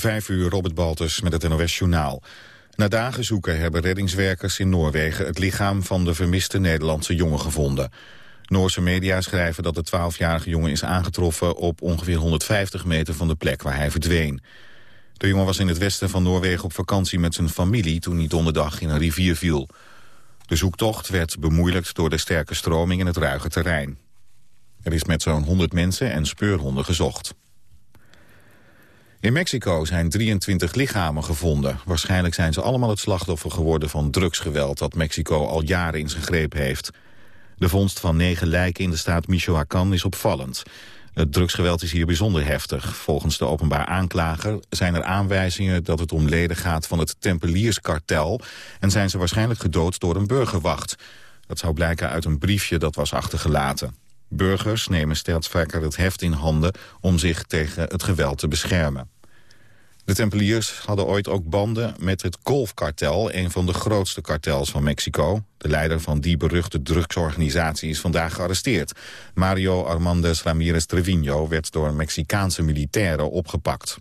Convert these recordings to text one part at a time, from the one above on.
Vijf uur, Robert Baltus met het NOS Journaal. Na dagen zoeken hebben reddingswerkers in Noorwegen... het lichaam van de vermiste Nederlandse jongen gevonden. Noorse media schrijven dat de 12-jarige jongen is aangetroffen... op ongeveer 150 meter van de plek waar hij verdween. De jongen was in het westen van Noorwegen op vakantie met zijn familie... toen hij donderdag in een rivier viel. De zoektocht werd bemoeilijkt door de sterke stroming in het ruige terrein. Er is met zo'n 100 mensen en speurhonden gezocht. In Mexico zijn 23 lichamen gevonden. Waarschijnlijk zijn ze allemaal het slachtoffer geworden van drugsgeweld... dat Mexico al jaren in zijn greep heeft. De vondst van negen lijken in de staat Michoacán is opvallend. Het drugsgeweld is hier bijzonder heftig. Volgens de openbaar aanklager zijn er aanwijzingen dat het om leden gaat van het Tempelierskartel... en zijn ze waarschijnlijk gedood door een burgerwacht. Dat zou blijken uit een briefje dat was achtergelaten. Burgers nemen steeds vaker het heft in handen om zich tegen het geweld te beschermen. De Tempeliers hadden ooit ook banden met het Golfkartel... een van de grootste kartels van Mexico. De leider van die beruchte drugsorganisatie is vandaag gearresteerd. Mario Armandez Ramirez Trevino werd door Mexicaanse militairen opgepakt.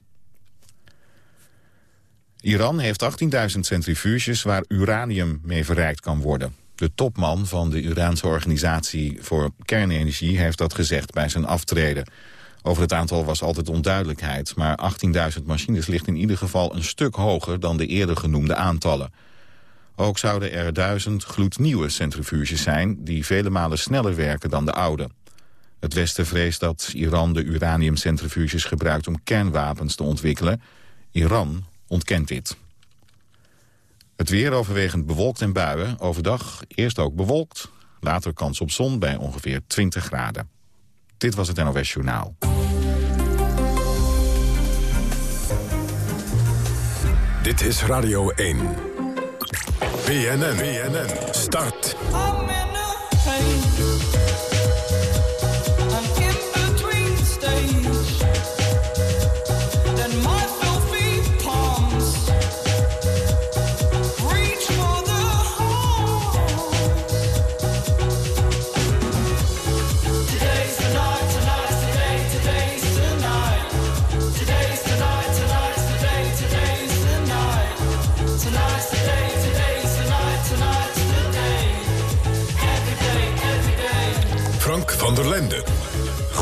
Iran heeft 18.000 centrifuges waar uranium mee verrijkt kan worden. De topman van de Iraanse organisatie voor kernenergie heeft dat gezegd bij zijn aftreden. Over het aantal was altijd onduidelijkheid, maar 18.000 machines ligt in ieder geval een stuk hoger dan de eerder genoemde aantallen. Ook zouden er duizend gloednieuwe centrifuges zijn die vele malen sneller werken dan de oude. Het Westen vreest dat Iran de uraniumcentrifuges gebruikt om kernwapens te ontwikkelen. Iran ontkent dit. Het weer overwegend bewolkt en buien. Overdag eerst ook bewolkt, later kans op zon bij ongeveer 20 graden. Dit was het NOS Journaal. Dit is Radio 1. BNN, BNN, start.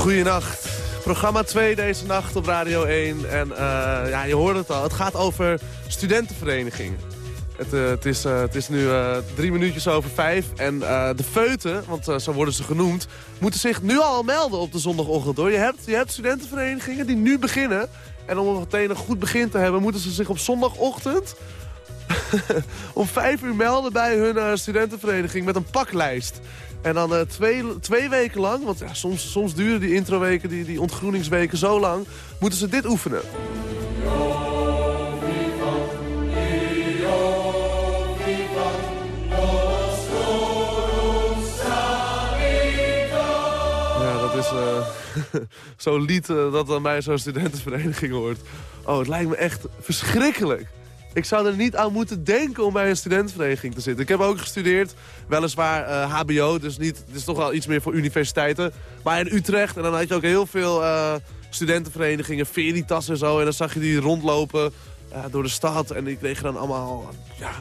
Goedenacht. Programma 2 deze nacht op Radio 1. En uh, ja, je hoort het al. Het gaat over studentenverenigingen. Het, uh, het, is, uh, het is nu drie minuutjes over vijf. En de feuten, want zo worden ze genoemd... moeten zich nu al melden op de zondagochtend. hoor. Je hebt, je hebt studentenverenigingen die nu beginnen. En om meteen een goed begin te hebben... moeten ze zich op zondagochtend... om vijf uur melden bij hun studentenvereniging met een paklijst. En dan uh, twee, twee weken lang, want ja, soms, soms duren die introweken, die, die ontgroeningsweken zo lang, moeten ze dit oefenen. Ja, dat is uh, zo'n lied dat dan bij zo'n studentenvereniging hoort. Oh, het lijkt me echt verschrikkelijk. Ik zou er niet aan moeten denken om bij een studentenvereniging te zitten. Ik heb ook gestudeerd, weliswaar hbo, dus niet, het is toch wel iets meer voor universiteiten. Maar in Utrecht, en dan had je ook heel veel uh, studentenverenigingen, Veritas en zo. En dan zag je die rondlopen uh, door de stad. En die kregen dan allemaal, ja,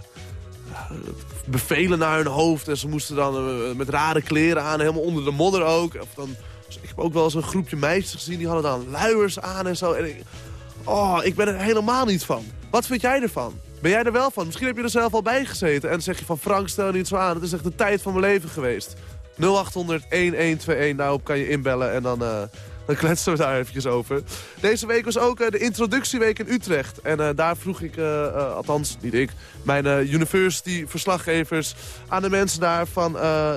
bevelen naar hun hoofd. En ze moesten dan met rare kleren aan, helemaal onder de modder ook. Of dan, dus ik heb ook wel eens een groepje meisjes gezien, die hadden dan luiers aan en zo. En oh, ik ben er helemaal niet van. Wat vind jij ervan? Ben jij er wel van? Misschien heb je er zelf al bij gezeten. En zeg je van Frank, stel niet zo aan. Het is echt de tijd van mijn leven geweest. 0800-1121, daarop kan je inbellen en dan, uh, dan kletsen we daar eventjes over. Deze week was ook uh, de introductieweek in Utrecht. En uh, daar vroeg ik, althans niet ik, mijn university-verslaggevers aan de mensen daar van...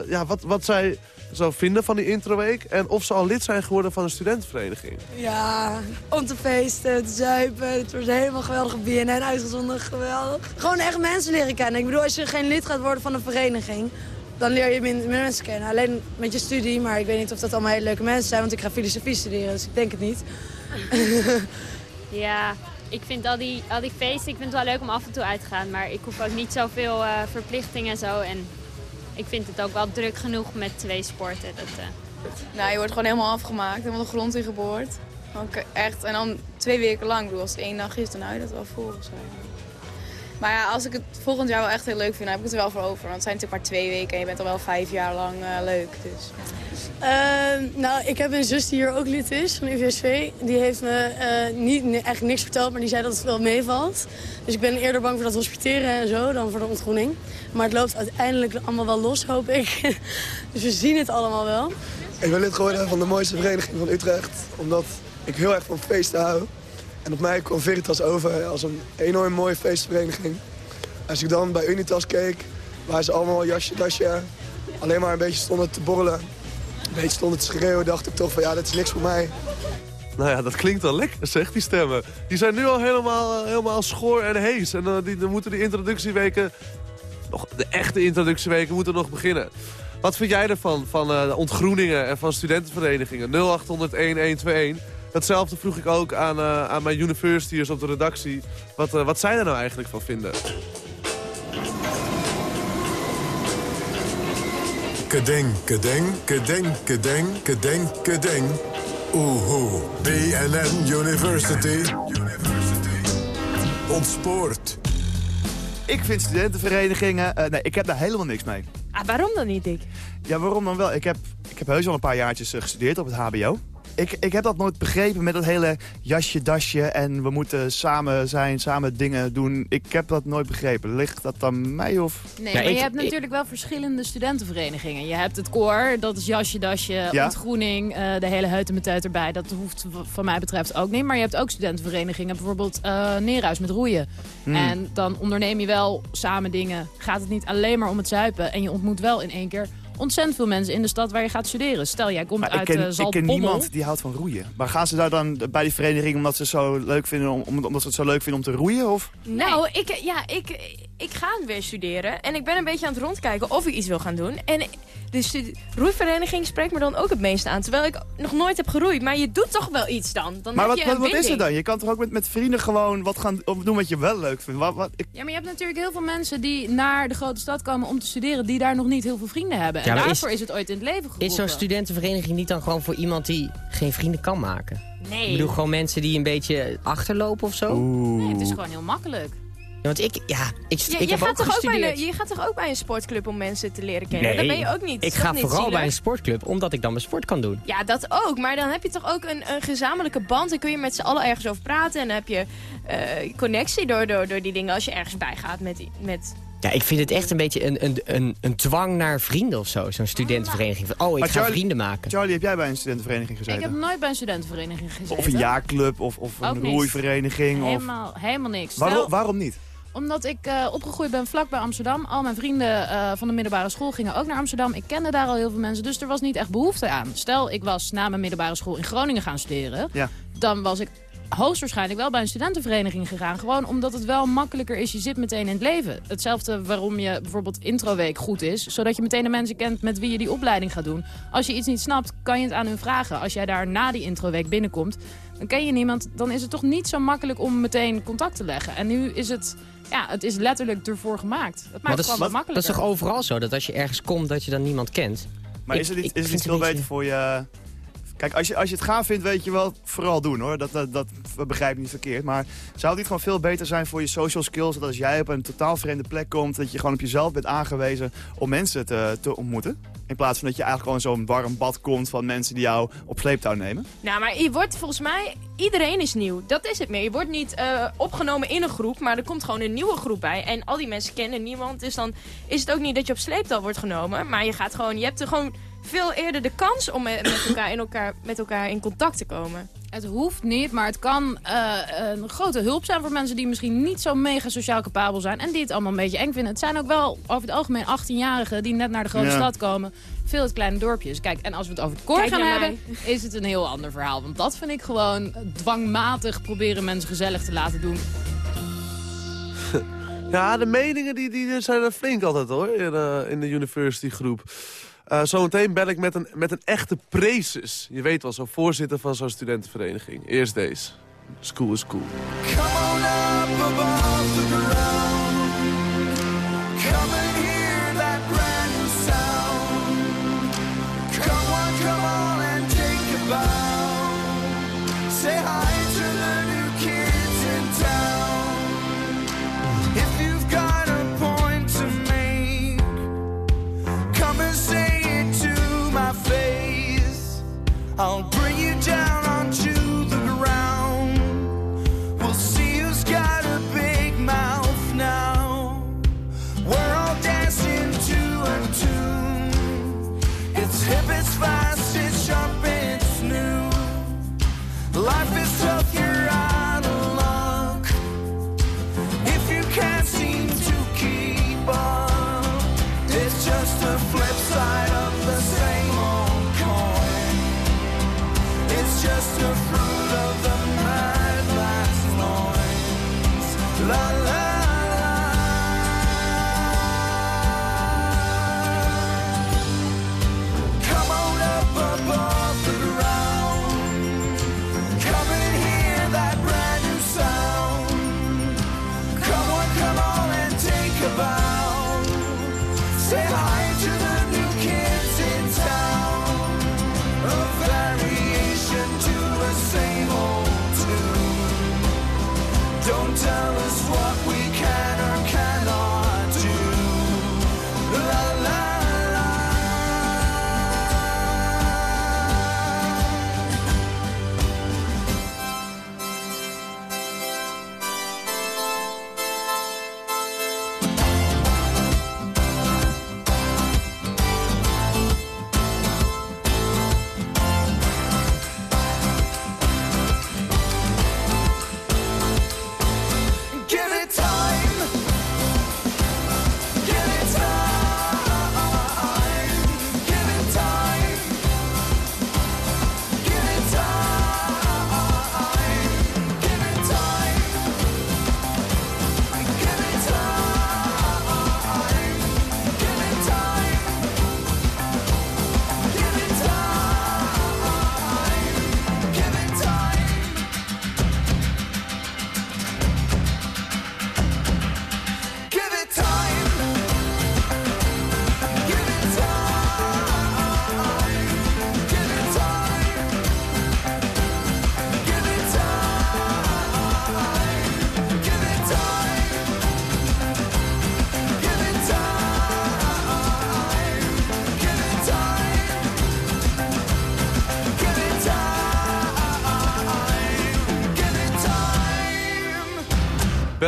ja, wat, wat zij zou vinden van die introweek... en of ze al lid zijn geworden van een studentenvereniging. Ja, om te feesten, te zuipen. Het wordt helemaal geweldig BNN uitgezonden, geweldig. Gewoon echt mensen leren kennen. Ik bedoel, als je geen lid gaat worden van een vereniging... dan leer je minder mensen kennen. Alleen met je studie, maar ik weet niet of dat allemaal hele leuke mensen zijn... want ik ga filosofie studeren, dus ik denk het niet. ja, ik vind al die, al die feesten, ik vind het wel leuk om af en toe uit te gaan. Maar ik hoef ook niet zoveel uh, verplichtingen en zo. En ik vind het ook wel druk genoeg met twee sporten. Dat, uh... Nou, je wordt gewoon helemaal afgemaakt, helemaal de grond in geboord. Ook echt. En dan twee weken lang. Ik bedoel, als het één dag is, dan hou je dat wel vol. Zo. Maar ja, als ik het volgend jaar wel echt heel leuk vind, dan heb ik het er wel voor over. Want het zijn natuurlijk maar twee weken en je bent al wel vijf jaar lang uh, leuk. Dus, uh, nou, ik heb een zus die hier ook lid is van UVSV. Die heeft me uh, niet, eigenlijk niks verteld, maar die zei dat het wel meevalt. Dus ik ben eerder bang voor dat hospiteren en zo dan voor de ontgroening. Maar het loopt uiteindelijk allemaal wel los, hoop ik. dus we zien het allemaal wel. Ik ben lid geworden van de mooiste vereniging van Utrecht. Omdat ik heel erg van feesten hou. En op mij kwam Veritas over als een enorm mooie feestvereniging. Als ik dan bij Unitas keek, waar ze allemaal jasje, dasje, alleen maar een beetje stonden te borrelen. Een beetje stonden te schreeuwen, dacht ik toch van ja, dat is niks voor mij. Nou ja, dat klinkt wel lekker, zegt die stemmen. Die zijn nu al helemaal, helemaal schoor en hees. En uh, die, dan moeten de introductieweken, de echte introductieweken moeten nog beginnen. Wat vind jij ervan, van uh, ontgroeningen en van studentenverenigingen? 0800-1121. Datzelfde vroeg ik ook aan, uh, aan mijn universityers op de redactie. Wat, uh, wat zij er nou eigenlijk van vinden. Kedeng, kedeng, kedeng, kedeng, kedeng, kedeng. Oehoe, BNN University. Ontspoort. Ik vind studentenverenigingen... Uh, nee, ik heb daar helemaal niks mee. Ah, waarom dan niet, Dick? Ja, waarom dan wel? Ik heb, ik heb heus al een paar jaartjes uh, gestudeerd op het hbo. Ik, ik heb dat nooit begrepen met dat hele jasje, dasje en we moeten samen zijn, samen dingen doen. Ik heb dat nooit begrepen. Ligt dat aan mij of... Nee, ja, maar ik, je hebt ik, natuurlijk wel verschillende studentenverenigingen. Je hebt het koor, dat is jasje, dasje, ja? ontgroening, uh, de hele heutemeteut erbij. Dat hoeft van mij betreft ook niet. Maar je hebt ook studentenverenigingen, bijvoorbeeld uh, Neerhuis met roeien. Hmm. En dan onderneem je wel samen dingen. Gaat het niet alleen maar om het zuipen. En je ontmoet wel in één keer ontzettend veel mensen in de stad waar je gaat studeren. Stel, jij komt uit ken, uh, Zaltbommel. Ik ken niemand die houdt van roeien. Maar gaan ze daar dan bij die vereniging omdat ze, zo leuk vinden, om, omdat ze het zo leuk vinden om te roeien? Of? Nou, ik, ja, ik, ik ga weer studeren. En ik ben een beetje aan het rondkijken of ik iets wil gaan doen. En de roeivereniging spreekt me dan ook het meeste aan. Terwijl ik nog nooit heb geroeid. Maar je doet toch wel iets dan? dan maar heb wat, je wat, wat is er dan? Je kan toch ook met, met vrienden gewoon wat gaan doen wat je wel leuk vindt? Wat, wat, ik... Ja, maar je hebt natuurlijk heel veel mensen die naar de grote stad komen om te studeren... die daar nog niet heel veel vrienden hebben. En ja, daarvoor is, is, het ooit in het leven geroepen. Is zo'n studentenvereniging niet dan gewoon voor iemand die geen vrienden kan maken? Nee. Ik bedoel gewoon mensen die een beetje achterlopen of zo? Nee, het is gewoon heel makkelijk. Want ik, ja, ik, ja, ik je heb gaat ook toch gestudeerd. Ook bij een, je gaat toch ook bij een sportclub om mensen te leren kennen? Nee, dat ben je ook niet. Ik ga niet vooral zielig? bij een sportclub, omdat ik dan mijn sport kan doen. Ja, dat ook. Maar dan heb je toch ook een, een gezamenlijke band. En kun je met z'n allen ergens over praten. En dan heb je uh, connectie door, door, door die dingen als je ergens bij gaat met... met ja, ik vind het echt een beetje een, een, een, een dwang naar vrienden of zo. Zo'n studentenvereniging. Van, oh, ik maar ga Charlie, vrienden maken. Charlie, heb jij bij een studentenvereniging gezeten? Ik heb nooit bij een studentenvereniging gezeten. Of een jaarclub of, of een roeivereniging? Helemaal, of... helemaal niks. Waarom, waarom niet? Omdat ik uh, opgegroeid ben vlakbij Amsterdam. Al mijn vrienden uh, van de middelbare school gingen ook naar Amsterdam. Ik kende daar al heel veel mensen, dus er was niet echt behoefte aan. Stel, ik was na mijn middelbare school in Groningen gaan studeren. Ja. Dan was ik hoogstwaarschijnlijk wel bij een studentenvereniging gegaan. Gewoon omdat het wel makkelijker is. Je zit meteen in het leven. Hetzelfde waarom je bijvoorbeeld introweek goed is. Zodat je meteen de mensen kent met wie je die opleiding gaat doen. Als je iets niet snapt, kan je het aan hun vragen. Als jij daar na die introweek binnenkomt, dan ken je niemand. Dan is het toch niet zo makkelijk om meteen contact te leggen. En nu is het... Ja, het is letterlijk ervoor gemaakt. Het maakt maar het gewoon wat makkelijker. Dat is toch overal zo, dat als je ergens komt, dat je dan niemand kent? Maar ik, is het niet, ik, is het niet veel beetje... beter voor je... Kijk, als je, als je het gaaf vindt, weet je wel, vooral doen hoor. Dat, dat, begrijp ik niet verkeerd. Maar zou niet gewoon veel beter zijn voor je social skills... dat als jij op een totaal vreemde plek komt... dat je gewoon op jezelf bent aangewezen om mensen te, te ontmoeten? In plaats van dat je eigenlijk gewoon zo'n warm bad komt van mensen die jou op sleeptouw nemen? Nou, maar je wordt volgens mij... Iedereen is nieuw. Dat is het meer. Je wordt niet uh, opgenomen in een groep, maar er komt gewoon een nieuwe groep bij. En al die mensen kennen niemand. Dus dan is het ook niet dat je op sleeptouw wordt genomen. Maar je gaat gewoon... Je hebt er gewoon veel eerder de kans om met, elkaar, in elkaar, met elkaar in contact te komen. Het hoeft niet, maar het kan uh, een grote hulp zijn voor mensen die misschien niet zo mega sociaal capabel zijn. En die het allemaal een beetje eng vinden. Het zijn ook wel over het algemeen 18-jarigen die net naar de grote ja. stad komen. Veel het kleine dorpjes. Kijk, en als we het over het koor Kijk gaan hebben, is het een heel ander verhaal. Want dat vind ik gewoon dwangmatig proberen mensen gezellig te laten doen. Ja, de meningen die, die zijn er flink altijd hoor, in, uh, in de university groep. Uh, zometeen bel ik met een, met een echte preces. Je weet wel, zo'n voorzitter van zo'n studentenvereniging. Eerst deze. School is cool. Come on. Tell us what we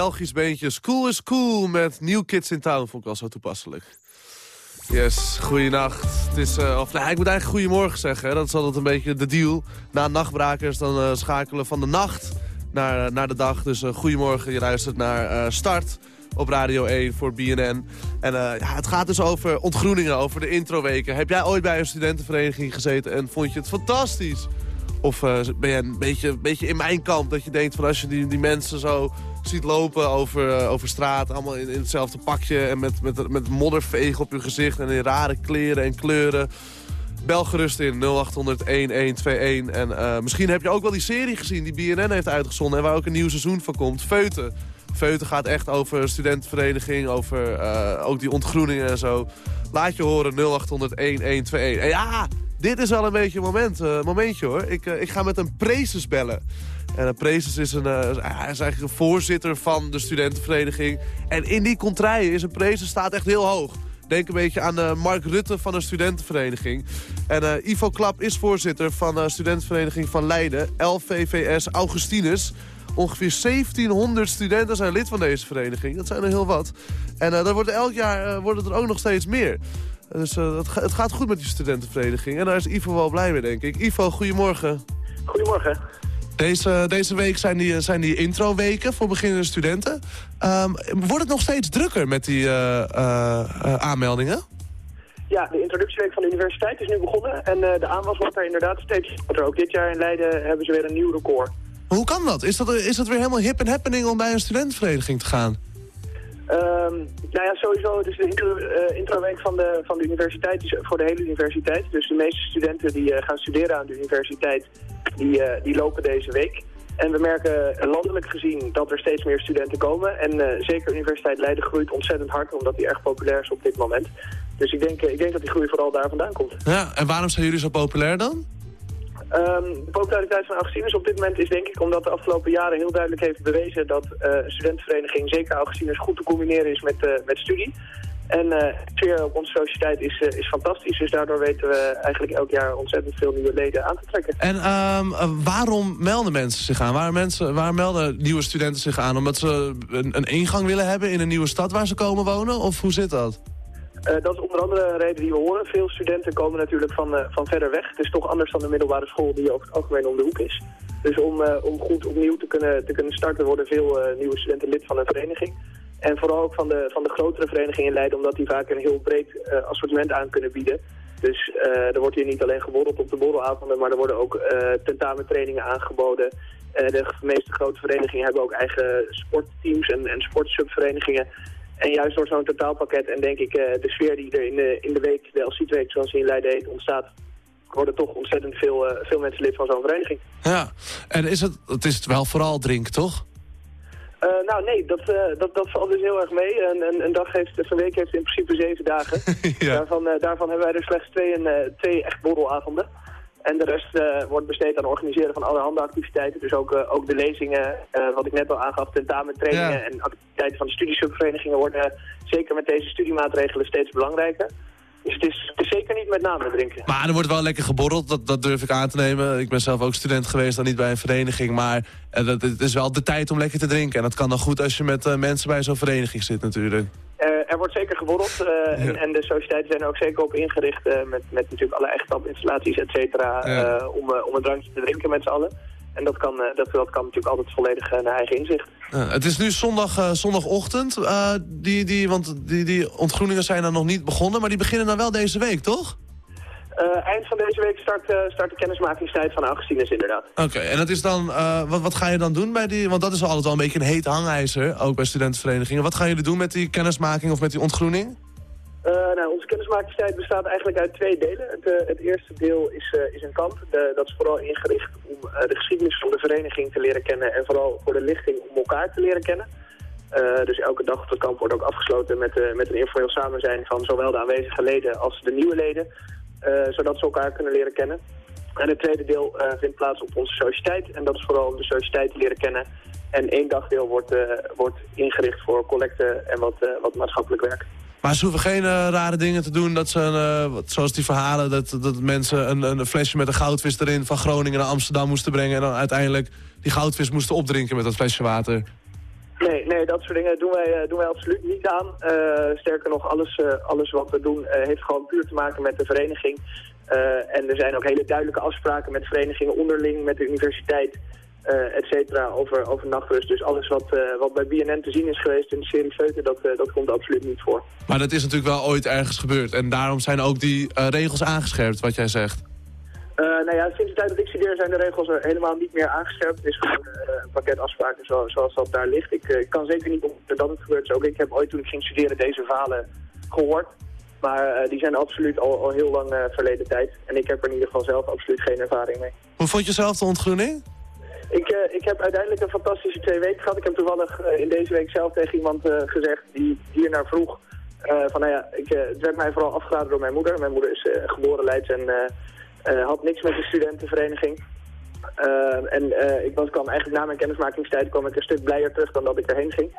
Belgisch beentje School is Cool met New Kids in Town. Vond ik wel zo toepasselijk. Yes, goeienacht. Het is, eh, of, nee, ik moet eigenlijk goedemorgen zeggen. Hè. Dat is altijd een beetje de deal. Na nachtbrakers dan eh, schakelen van de nacht naar, naar de dag. Dus eh, goedemorgen, je luistert naar eh, Start op Radio 1 voor BNN. En eh, ja, het gaat dus over ontgroeningen, over de introweken. Heb jij ooit bij een studentenvereniging gezeten en vond je het fantastisch? Of eh, ben je een beetje, beetje in mijn kamp dat je denkt van als je die, die mensen zo ziet lopen over, eh, over straat... allemaal in, in hetzelfde pakje en met, met, met modderveeg op je gezicht... en in rare kleren en kleuren... Bel gerust in 0800-1121. En eh, misschien heb je ook wel die serie gezien die BNN heeft uitgezonden... en waar ook een nieuw seizoen van komt, Feuten. Feuten gaat echt over studentenvereniging, over eh, ook die ontgroeningen en zo. Laat je horen 0800-1121. En ja, dit is wel een beetje een moment, momentje hoor. Ik, ik ga met een Prezes bellen. En een Prezes is, een, eh, hij is eigenlijk een voorzitter van de studentenvereniging. En in die contraien is een Prezes staat echt heel hoog. Denk een beetje aan eh, Mark Rutte van de studentenvereniging. En eh, Ivo Klap is voorzitter van de studentenvereniging van Leiden. LVVS Augustinus. Ongeveer 1700 studenten zijn lid van deze vereniging. Dat zijn er heel wat. En er wordt elk jaar worden er ook nog steeds meer. Dus het, het, gaat goed met die studentenvereniging. En daar is Ivo wel blij mee, denk ik. Ivo, goedemorgen. Goedemorgen. Deze, deze week zijn die, zijn die intro-weken voor beginnende studenten. Um, wordt het nog steeds drukker met die uh, uh, aanmeldingen? Ja, de introductieweek van de universiteit is nu begonnen. En de aanwas wordt er inderdaad steeds groter. Ook dit jaar in Leiden hebben ze weer een nieuw record. Hoe kan dat? Is dat, is dat weer helemaal hip en happening om bij een studentenvereniging te gaan? Um, nou ja, sowieso. Is de uh, introweek van de, van de universiteit, is voor de hele universiteit. Dus de meeste studenten die uh, gaan studeren aan de universiteit, die, uh, die lopen deze week. En we merken landelijk gezien dat er steeds meer studenten komen. En zeker Universiteit Leiden groeit ontzettend hard, omdat die erg populair is op dit moment. Dus ik denk, ik denk dat die groei vooral daar vandaan komt. Ja, en waarom zijn jullie zo populair dan? Um, de populariteit van Augustinus op dit moment is denk ik omdat de afgelopen jaren heel duidelijk heeft bewezen dat een studentenvereniging, zeker Augustinus, goed te combineren is met, uh, met studie. En uh, sfeer op onze sociëteit is, is fantastisch, dus daardoor weten we eigenlijk elk jaar ontzettend veel nieuwe leden aan te trekken. En um, waarom melden mensen zich aan? Waar, mensen, waar melden nieuwe studenten zich aan? Omdat ze een, een ingang willen hebben in een nieuwe stad waar ze komen wonen? Of hoe zit dat? Uh, dat is onder andere een reden die we horen. Veel studenten komen natuurlijk van, uh, van verder weg. Het is toch anders dan de middelbare school die over het algemeen om de hoek is. Dus om, uh, om goed opnieuw te kunnen, te kunnen starten worden veel nieuwe studenten lid van een vereniging. En vooral ook van de, van de grotere verenigingen in Leiden, omdat die vaak een heel breed assortiment aan kunnen bieden. Dus eh, er wordt hier niet alleen geborreld op de borrelavonden, maar er worden ook eh, tentamentrainingen aangeboden. Eh, de meeste grote verenigingen hebben ook eigen sportteams en, en sportsubverenigingen. En juist door zo'n totaalpakket en denk ik eh, de sfeer die er in de, in de week, de LC-week zoals die in Leiden heet, ontstaat, worden toch ontzettend veel, eh, veel mensen lid van zo'n vereniging. Ja, en is het, het is wel vooral drinken, toch? Eh, nou nee, dat, eh, dat, dat valt dus heel erg mee. Een, een, een dag heeft, een week heeft in principe zeven dagen. daarvan, daarvan hebben wij er slechts twee, en, twee echt borrelavonden. En de rest eh, wordt besteed aan het organiseren van allerhande activiteiten. Dus ook, eh, ook de lezingen, eh, wat ik net al aangaf, tentamentrainingen Ja. en activiteiten van de studiesubverenigingen worden zeker met deze studiemaatregelen steeds belangrijker. Dus het is, het is zeker niet met name drinken. Maar er wordt wel lekker geborreld, dat, dat durf ik aan te nemen. Ik ben zelf ook student geweest, dan niet bij een vereniging. Maar dat, het is wel de tijd om lekker te drinken. En dat kan dan goed als je met mensen bij zo'n vereniging zit natuurlijk. Er wordt zeker geborreld eh, en, en de sociëteiten zijn er ook zeker op ingericht eh, met, met natuurlijk alle echtstapinstallaties, et cetera, Ja. eh, om, om een drankje te drinken met z'n allen. En dat kan, dat, dat kan natuurlijk altijd volledig naar eigen inzicht. Ja, het is nu zondag, zondagochtend. die, die, want die, die ontgroeningen zijn dan nog niet begonnen. Maar die beginnen dan wel deze week, toch? Eh, eind van deze week start, eh, start de kennismakingstijd van Augustinus inderdaad. Oké, en dat is dan, eh, wat, wat ga je dan doen bij die... Want dat is altijd wel een beetje een heet hangijzer, ook bij studentenverenigingen. Wat gaan jullie doen met die kennismaking of met die ontgroening? Nou, onze kennismakingstijd bestaat eigenlijk uit twee delen. Het, het eerste deel is, is een kamp. De- dat is vooral ingericht om de geschiedenis van de vereniging te leren kennen... en vooral voor de lichting om elkaar te leren kennen. Dus elke dag op het kamp wordt ook afgesloten met, met een informeel samenzijn van zowel de aanwezige leden als de nieuwe leden. Eh, zodat ze elkaar kunnen leren kennen. En het tweede deel eh, vindt plaats op onze sociëteit. En dat is vooral om de sociëteit te leren kennen. En één dagdeel wordt, eh, wordt ingericht voor collecten en wat, wat maatschappelijk werk. Maar ze hoeven geen rare dingen te doen. Dat ze, zoals die verhalen, dat, dat mensen een, een flesje met een goudvis erin... van Groningen naar Amsterdam moesten brengen... en dan uiteindelijk die goudvis moesten opdrinken met dat flesje water. Nee, nee, dat soort dingen doen wij, eh, doen wij absoluut niet aan. Eh, sterker nog, alles, eh, alles wat we doen heeft gewoon puur te maken met de vereniging. En er zijn ook hele duidelijke afspraken met verenigingen onderling, met de universiteit, et cetera, over, over nachtrust. Dus alles wat, wat bij BNN te zien is geweest in de serie Feuten, dat, dat komt absoluut niet voor. Maar dat is natuurlijk wel ooit ergens gebeurd. En daarom zijn ook die regels aangescherpt, wat jij zegt. Eh, nou ja, sinds de tijd dat ik studeer zijn de regels er helemaal niet meer aangescherpt. Het is gewoon eh, een pakket afspraken zo- zoals dat daar ligt. Ik, eh, kan zeker niet ontdekken dat het gebeurt. Ook ik heb ooit toen ik ging studeren deze verhalen gehoord. Maar die zijn absoluut al, al heel lang verleden tijd. En ik heb er in ieder geval zelf absoluut geen ervaring mee. Hoe vond je zelf de ontgroening? Ik, ik heb uiteindelijk een fantastische twee weken gehad. Ik heb toevallig in deze week zelf tegen iemand gezegd die hier naar vroeg. van nou ja, ik, het werd mij vooral afgeraden door mijn moeder. Mijn moeder is geboren Leids en had niks met de studentenvereniging. Eh, en eh, ik was, kwam eigenlijk na mijn kennismakingstijd kwam ik een stuk blijer terug dan dat ik erheen ging.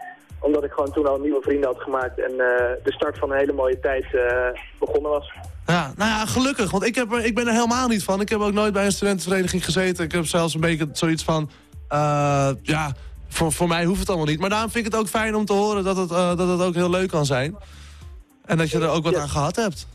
Omdat ik gewoon toen al nieuwe vrienden had gemaakt en eh, de start van een hele mooie tijd eh, begonnen was. Ja, nou ja, gelukkig. Want ik, heb er, ik ben er helemaal niet van. Ik heb ook nooit bij een studentenvereniging gezeten. Ik heb zelfs een beetje zoiets van... eh, ja, voor, voor mij hoeft het allemaal niet. Maar daarom vind ik het ook fijn om te horen dat het, eh, dat het ook heel leuk kan zijn. En dat je er ook wat aan gehad hebt.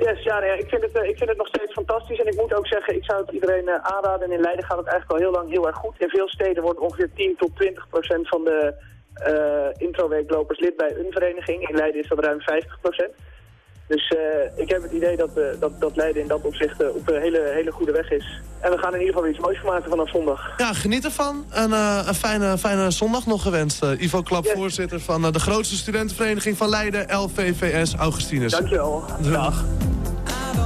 Yes, ja, ik, vind het, eh, ik vind het nog steeds fantastisch. En ik moet ook zeggen, ik zou het iedereen eh, aanraden. En in Leiden gaat het eigenlijk al heel lang heel erg goed. In veel steden wordt ongeveer 10 tot 20 procent van de eh introweeklopers lid bij een vereniging. In Leiden is dat ruim 50 procent. Dus eh, ik heb het idee dat, eh, dat, dat Leiden in dat opzicht eh, op een hele, hele goede weg is. En we gaan in ieder geval iets moois van maken vanaf zondag. Ja, geniet ervan. En eh, een fijne, fijne zondag nog gewenst. Ivo Klap, voorzitter van de grootste studentenvereniging van Leiden, LVVS Augustinus. Dankjewel. Dag. I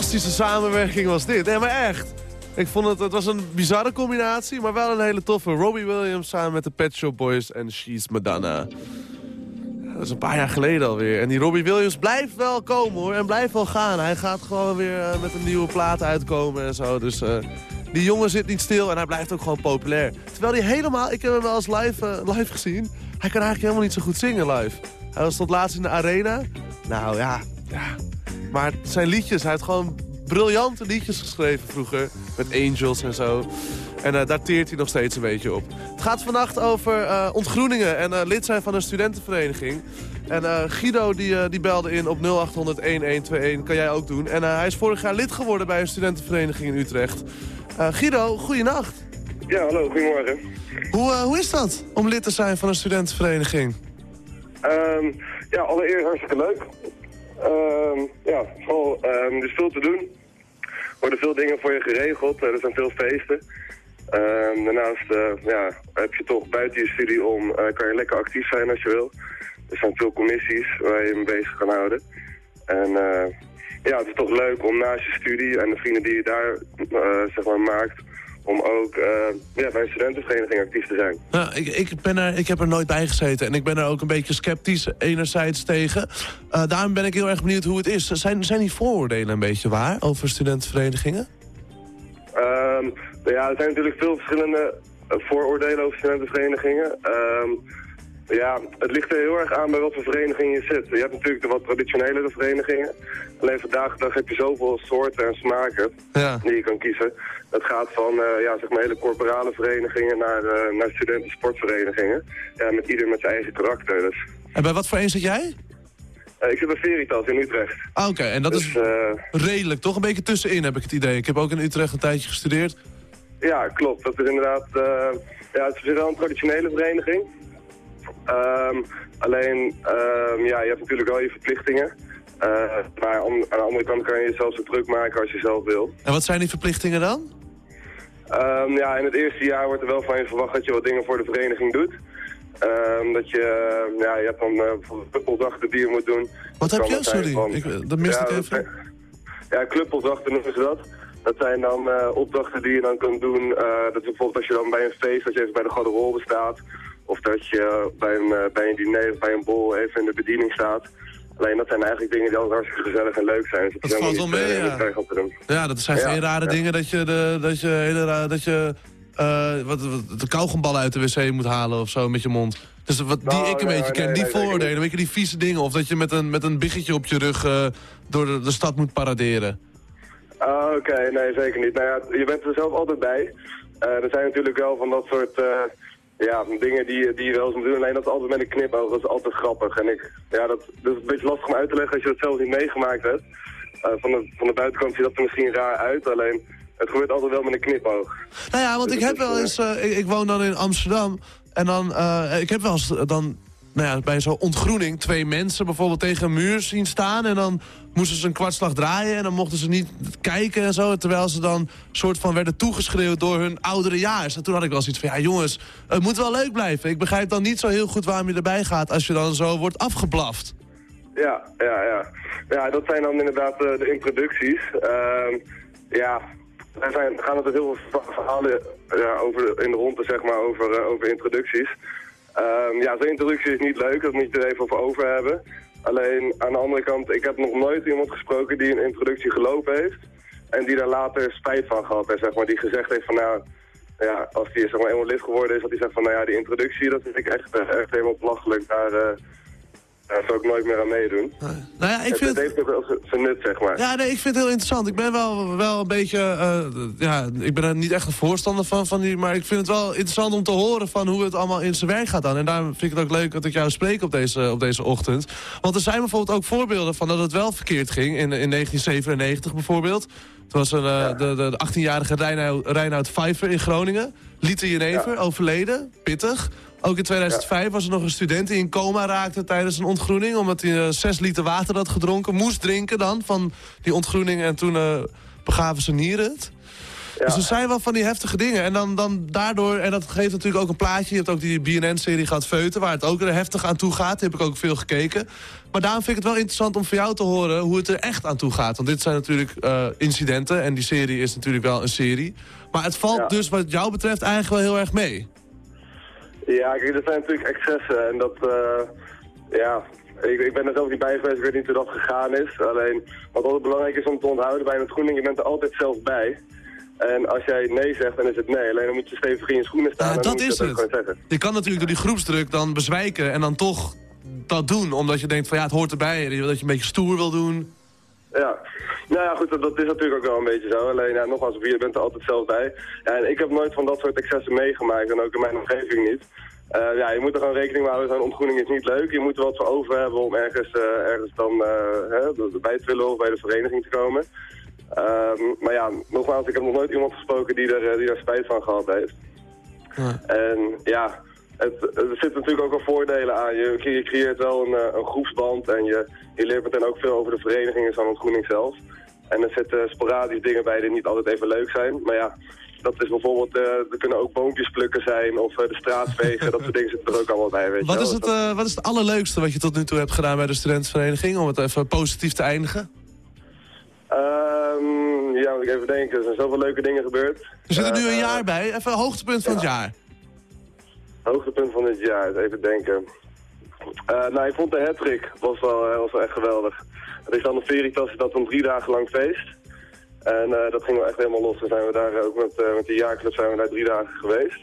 fantastische samenwerking was dit. Nee, maar echt. Ik vond het, het was een bizarre combinatie, maar wel een hele toffe. Robbie Williams samen met de Pet Shop Boys en She's Madonna. Dat is een paar jaar geleden alweer. En die Robbie Williams blijft wel komen hoor. En blijft wel gaan. Hij gaat gewoon weer eh, met een nieuwe plaat uitkomen en zo. Dus eh, die jongen zit niet stil en hij blijft ook gewoon populair. Terwijl hij helemaal... Ik heb hem wel eens live, eh, live gezien. Hij kan eigenlijk helemaal niet zo goed zingen live. Hij was tot laatst in de arena. Nou ja, ja. Maar zijn liedjes, hij heeft gewoon briljante liedjes geschreven vroeger. Met Angels en zo. En eh, daar teert hij nog steeds een beetje op. Het gaat vannacht over eh, ontgroeningen en eh, lid zijn van een studentenvereniging. En Guido die, die belde in op 0800-1121, kan jij ook doen. En hij is vorig jaar lid geworden bij een studentenvereniging in Utrecht. Guido, goeienacht. Ja, hallo, goedemorgen. Hoe, hoe is dat om lid te zijn van een studentenvereniging? Ehm, ja, allereerst hartstikke leuk. Ehm, ja, ehm, er is veel te doen. Er worden veel dingen voor je geregeld. eh, Er zijn veel feesten. Ehm, daarnaast eh, ja, heb je toch buiten je studie om, eh, kan je lekker actief zijn als je wil. Er zijn veel commissies waar je mee bezig kan houden. En ja, het is toch leuk om naast je studie en de vrienden die je daar zeg maar, maakt, om ook eh, ja, bij een studentenvereniging actief te zijn. Nou, ik, ik, ben er, ik heb er nooit bij gezeten en ik ben er ook een beetje sceptisch enerzijds tegen. Eh, daarom ben ik heel erg benieuwd hoe het is. Zijn, zijn die vooroordelen een beetje waar over studentenverenigingen? Ehm, nou ja, er zijn natuurlijk veel verschillende eh, vooroordelen over studentenverenigingen. Ehm, ja, het ligt er heel erg aan bij wat voor vereniging je zit. Je hebt natuurlijk de wat traditionelere verenigingen. Alleen vandaag de dag heb je zoveel soorten en smaken die je kan kiezen. Het gaat van eh, ja, zeg maar hele corporale verenigingen naar, eh, naar studentensportverenigingen. Ja, met ieder met zijn eigen karakter. Dus, En bij wat voor een zit jij? eh, ik zit bij Veritas in Utrecht. Ah, Oké, en dat Dus, is redelijk, toch? Een beetje tussenin heb ik het idee. Ik heb ook in Utrecht een tijdje gestudeerd. Ja, klopt. Dat is inderdaad... ja, het is wel een traditionele vereniging. Ehm, alleen, ehm, ja, je hebt natuurlijk wel je verplichtingen. Eh, maar aan, aan de andere kant kan je jezelf zo druk maken als je zelf wil. En wat zijn die verplichtingen dan? Ehm, ja, in het eerste jaar wordt er wel van je verwacht dat je wat dingen voor de vereniging doet. Dat je, eh, ja, je hebt dan eh, bijvoorbeeld clubopdrachten die je moet doen. Wat Dat heb je? Sorry, van- ik, dat miste Ja, ik even. Ja, clubopdrachten noemen ze dat. Dat zijn dan eh, opdrachten die je dan kunt doen. dat is bijvoorbeeld als je dan bij een feest, als je even bij de garderobe staat. Of dat je bij een, eh, bij een diner of bij een bol even in de bediening staat. Alleen dat zijn eigenlijk dingen die altijd hartstikke gezellig en leuk zijn. Dus Dat valt wel mee, eh, ja. Ja, dat zijn Ja, geen rare ja. dingen dat je de, dat je, hele ra- dat je eh, wat, wat, de kauwgombal uit de wc moet halen of zo met je mond. Dus wat, die Nou, ik een beetje nee, ken, die nee, vooroordelen, weet je, die vieze dingen. Of dat je met een, met een biggetje op je rug door de, de stad moet paraderen. Ah, Oké, nee, zeker niet. Nou ja, je bent er zelf altijd bij. Er zijn natuurlijk wel van dat soort ja, dingen die, die je wel eens moet doen. Alleen dat is altijd met een knipoog, dat is altijd grappig. En ik, ja, dat, dat is een beetje lastig om uit te leggen als je dat zelf niet meegemaakt hebt. Eh, van, de, van de buitenkant ziet dat er misschien raar uit, alleen het gebeurt altijd wel met een knipoog. Nou ja, want ik heb wel eens, eh, ik, ik woon dan in Amsterdam. En dan, eh, ik heb wel eens dan, nou ja, bij zo'n ontgroening twee mensen bijvoorbeeld tegen een muur zien staan. En dan moesten ze een kwartslag draaien en dan mochten ze niet kijken en zo. Terwijl ze dan soort van werden toegeschreeuwd door hun oudere jaars. En toen had ik wel zoiets van, ja jongens, het moet wel leuk blijven. Ik begrijp dan niet zo heel goed waarom je erbij gaat als je dan zo wordt afgeblaft. Ja, ja, ja. Ja, dat zijn dan inderdaad eh, de introducties. Ehm, ja, er zijn, er gaan natuurlijk heel veel verha- verhalen ja, over in de ronde, zeg maar, over, eh, over introducties. Ehm, ja, zo'n introductie is niet leuk, dat moet je er even over over hebben. Alleen, aan de andere kant, ik heb nog nooit iemand gesproken die een introductie gelopen heeft. En die daar later spijt van gehad heeft, zeg maar. Die gezegd heeft van, nou, ja, als die zeg maar eenmaal lid geworden is, dat hij zegt van, nou ja, die introductie, dat vind ik echt, eh, echt helemaal belachelijk. Daar, eh, Daar zou ik nooit meer aan meedoen. Nou ja, ik vind... het heeft ook wel zijn nut, zeg maar. Ja, nee, ik vind het heel interessant. Ik ben wel, wel een beetje... eh, ja, ik ben er niet echt een voorstander van, van die... Maar ik vind het wel interessant om te horen van hoe het allemaal in zijn werk gaat dan. En daarom vind ik het ook leuk dat ik jou spreek op deze, op deze ochtend. Want er zijn bijvoorbeeld ook voorbeelden van dat het wel verkeerd ging. In, in 1997 bijvoorbeeld. Toen was er eh, de, de, de 18-jarige Reinoud, Reinoud Pfeiffer in Groningen. Liter jenever, overleden. Pittig. Ook in 2005 was er nog een student die in coma raakte tijdens een ontgroening... omdat hij eh, 6 liter water had gedronken. Moest drinken dan van die ontgroening en toen eh, begaven zijn nieren het. Dus er zijn wel van die heftige dingen. En dan, dan daardoor, en dat geeft natuurlijk ook een plaatje. Je hebt ook die BNN-serie gehad Feuten, waar het ook er heftig aan toe gaat. Heb ik ook veel gekeken. Maar daarom vind ik het wel interessant om van jou te horen hoe het er echt aan toe gaat. Want dit zijn natuurlijk eh, incidenten en die serie is natuurlijk wel een serie. Maar het valt dus wat jou betreft eigenlijk wel heel erg mee. Ja, kijk, er zijn natuurlijk excessen en dat, eh, ja, ik, ik ben er zelf niet bij geweest, ik weet niet hoe dat gegaan is. Alleen, wat altijd belangrijk is om te onthouden bij een ontgroening, je bent er altijd zelf bij. En als jij nee zegt, dan is het nee. Alleen dan moet je stevig in je schoenen staan Ja, en dan dat je is dat het. Je kan natuurlijk door die groepsdruk dan bezwijken en dan toch dat doen. Omdat je denkt van ja, het hoort erbij. Dat je een beetje stoer wil doen. Ja, nou ja, goed, dat, dat is natuurlijk ook wel een beetje zo. Alleen, ja, nogmaals, je bent er altijd zelf bij. Ja, en ik heb nooit van dat soort excessen meegemaakt en ook in mijn omgeving niet. Eh, ja, je moet er gewoon rekening mee houden, zo'n ontgroening is niet leuk. Je moet er wat voor over hebben om ergens, eh, ergens dan eh, hè, bij te willen of bij de vereniging te komen. Ehm, maar ja, nogmaals, ik heb nog nooit iemand gesproken die er, die daar spijt van gehad heeft. En ja, het, er zitten natuurlijk ook wel voordelen aan. Je, je creëert wel een, eh, een groepsband en je, je leert meteen ook veel over de verenigingen van ontgroening zelf. En er zitten sporadisch dingen bij die niet altijd even leuk zijn. Maar ja, dat is bijvoorbeeld, eh, er kunnen ook boompjes plukken zijn of eh, de straat vegen. dat soort dingen zitten er ook allemaal bij, weet Wat is, het, wat is het allerleukste wat je tot nu toe hebt gedaan bij de studentenvereniging? Om het even positief te eindigen. Ehm, ja, moet ik even denken. Er zijn zoveel leuke dingen gebeurd. Er zit er nu een jaar bij. Even hoogtepunt van het jaar. Hoogtepunt van dit jaar, even denken. Eh, nou, ik vond de hattrick was wel, eh, was wel echt geweldig. Het is dan een Veritas, dat een drie dagen lang feest. En eh, dat ging wel echt helemaal los. Dan zijn we daar ook met, met de jaarclub zijn we daar drie dagen geweest.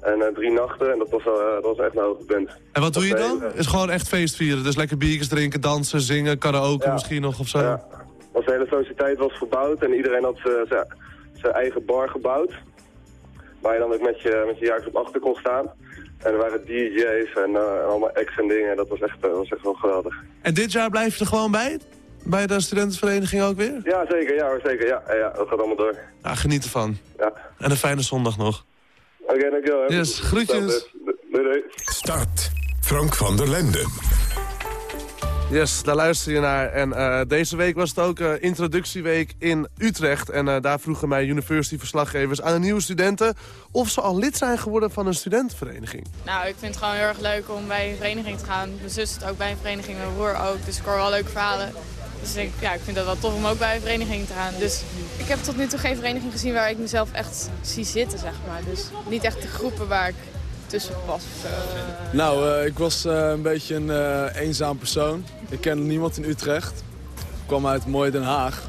En drie nachten, en dat was, wel, dat was echt een hoogtepunt. En wat doe je dan? Is gewoon echt feest vieren. Dus lekker biertjes drinken, dansen, zingen, karaoke misschien nog of zo. Ja. Onze hele sociëteit was verbouwd en iedereen had zijn eigen bar gebouwd. Waar je dan ook met je, met je jaarclub achter kon staan. En er waren DJ's en, eh, en allemaal acts en dingen. Dat was echt, eh, was echt wel geweldig. En dit jaar blijf je er gewoon bij? Bij de studentenvereniging ook weer? Ja, zeker. Ja, hoor, zeker. Ja, ja, dat gaat allemaal door. Ja, geniet ervan. Ja. En een fijne zondag nog. Oké, dankjewel. hè. Yes, groetjes. Doei, doei. Start. Frank van der Lenden. Yes, daar luister je naar. En eh, deze week was het ook eh, introductieweek in Utrecht. En eh, daar vroegen mij university-verslaggevers aan de nieuwe studenten... of ze al lid zijn geworden van een studentenvereniging. Nou, ik vind het gewoon heel erg leuk om bij een vereniging te gaan. Mijn zus zit ook bij een vereniging, mijn broer ook. Dus ik hoor wel leuke verhalen. Dus ik, ja, ik vind het wel tof om ook bij een vereniging te gaan. Dus ik heb tot nu toe geen vereniging gezien waar ik mezelf echt zie zitten, zeg maar. Dus niet echt de groepen waar ik tussen pas. of zo. Nou, eh, ik was eh, een beetje een eh, eenzaam persoon. Ik kende niemand in Utrecht. Ik kwam uit mooi Den Haag.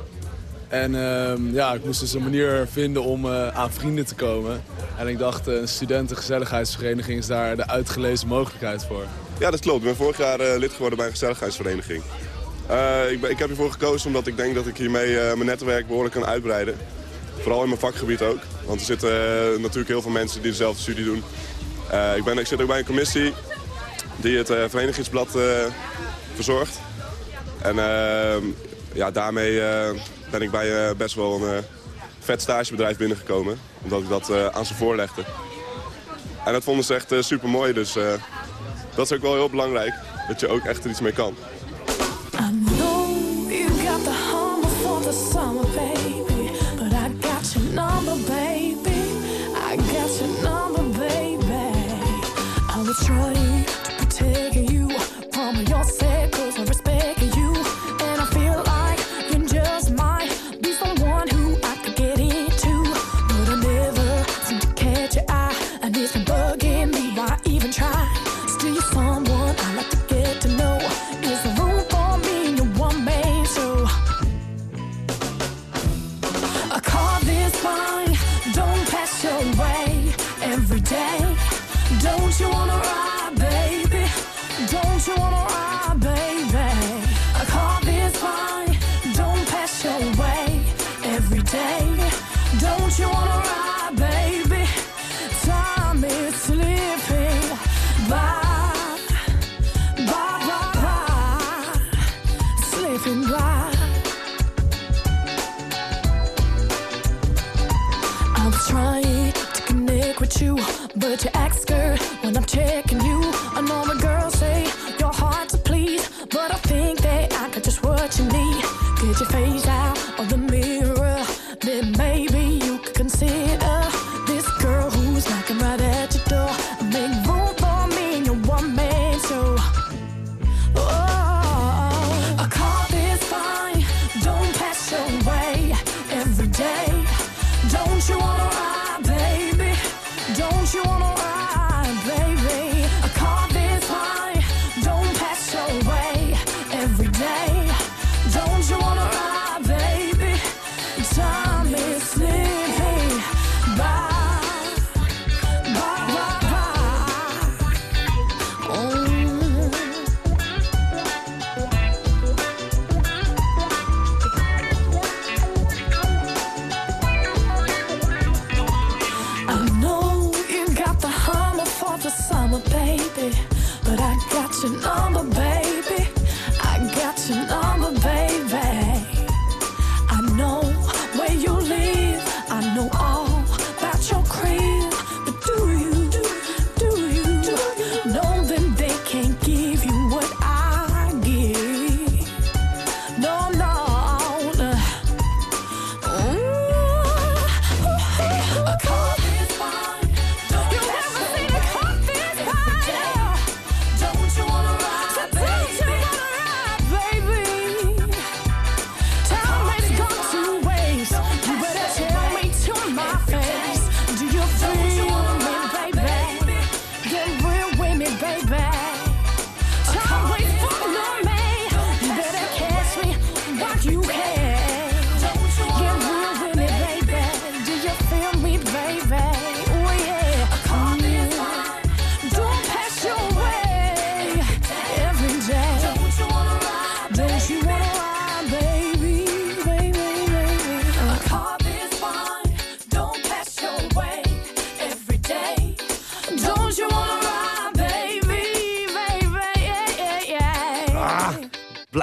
En ehm, ja, ik moest dus een manier vinden om eh, aan vrienden te komen. En ik dacht, een studentengezelligheidsvereniging is daar de uitgelezen mogelijkheid voor. Ja, dat klopt. Ik ben vorig jaar eh, lid geworden bij een gezelligheidsvereniging. Eh, ik, ben, ik heb hiervoor gekozen omdat ik denk dat ik hiermee eh, mijn netwerk behoorlijk kan uitbreiden. Vooral in mijn vakgebied ook. Want er zitten natuurlijk heel veel mensen die dezelfde studie doen. Eh, ik, ben, ik zit ook bij een commissie die het eh, verenigingsblad eh, verzorgt. En eh, ja, daarmee ben ik bij best wel een vet stagebedrijf binnengekomen. Omdat ik dat aan ze voorlegde. En dat vonden ze echt super mooi. Dus dat is ook wel heel belangrijk. Dat je ook echt er iets mee kan.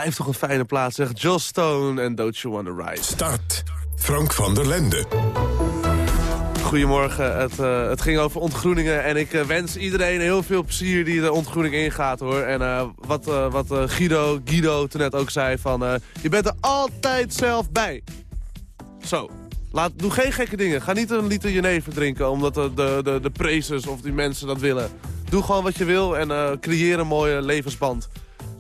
Blijft toch een fijne plaats, zegt Joss Stone en Don't You Wanna Ride. Start. Frank van der Lende. Goedemorgen, het, eh, het ging over ontgroeningen en ik eh, wens iedereen heel veel plezier die de ontgroening ingaat hoor. En eh, wat, wat Guido, Guido toen net ook zei van, je bent er altijd zelf bij. Zo, Laat, doe geen gekke dingen. Ga niet een liter jenever drinken omdat de, de, de, de of die mensen dat willen. Doe gewoon wat je wil en creëer een mooie levensband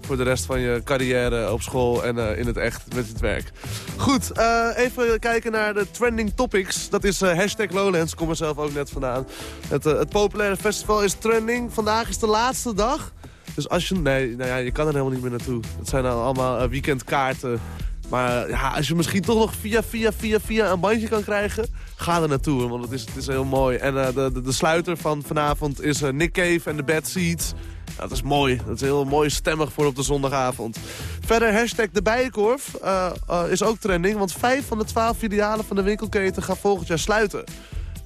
voor de rest van je carrière op school en eh, in het echt met het werk. Goed, eh, even kijken naar de trending topics. Dat is eh, hashtag Lowlands, kom er zelf ook net vandaan. Het, het populaire festival is trending. Vandaag is de laatste dag. Dus als je... Nee, nou ja, je kan er helemaal niet meer naartoe. Het zijn allemaal weekendkaarten. Maar ja, als je misschien toch nog via, via, via, via een bandje kan krijgen... ga er naartoe, want het is, het is heel mooi. En de, de, de sluiter van vanavond is Nick Cave en de Bad Seeds... Dat is mooi. Dat is heel mooi stemmig voor op de zondagavond. Verder hashtag de Bijenkorf eh, eh, is ook trending. Want vijf van de twaalf filialen van de winkelketen gaan volgend jaar sluiten.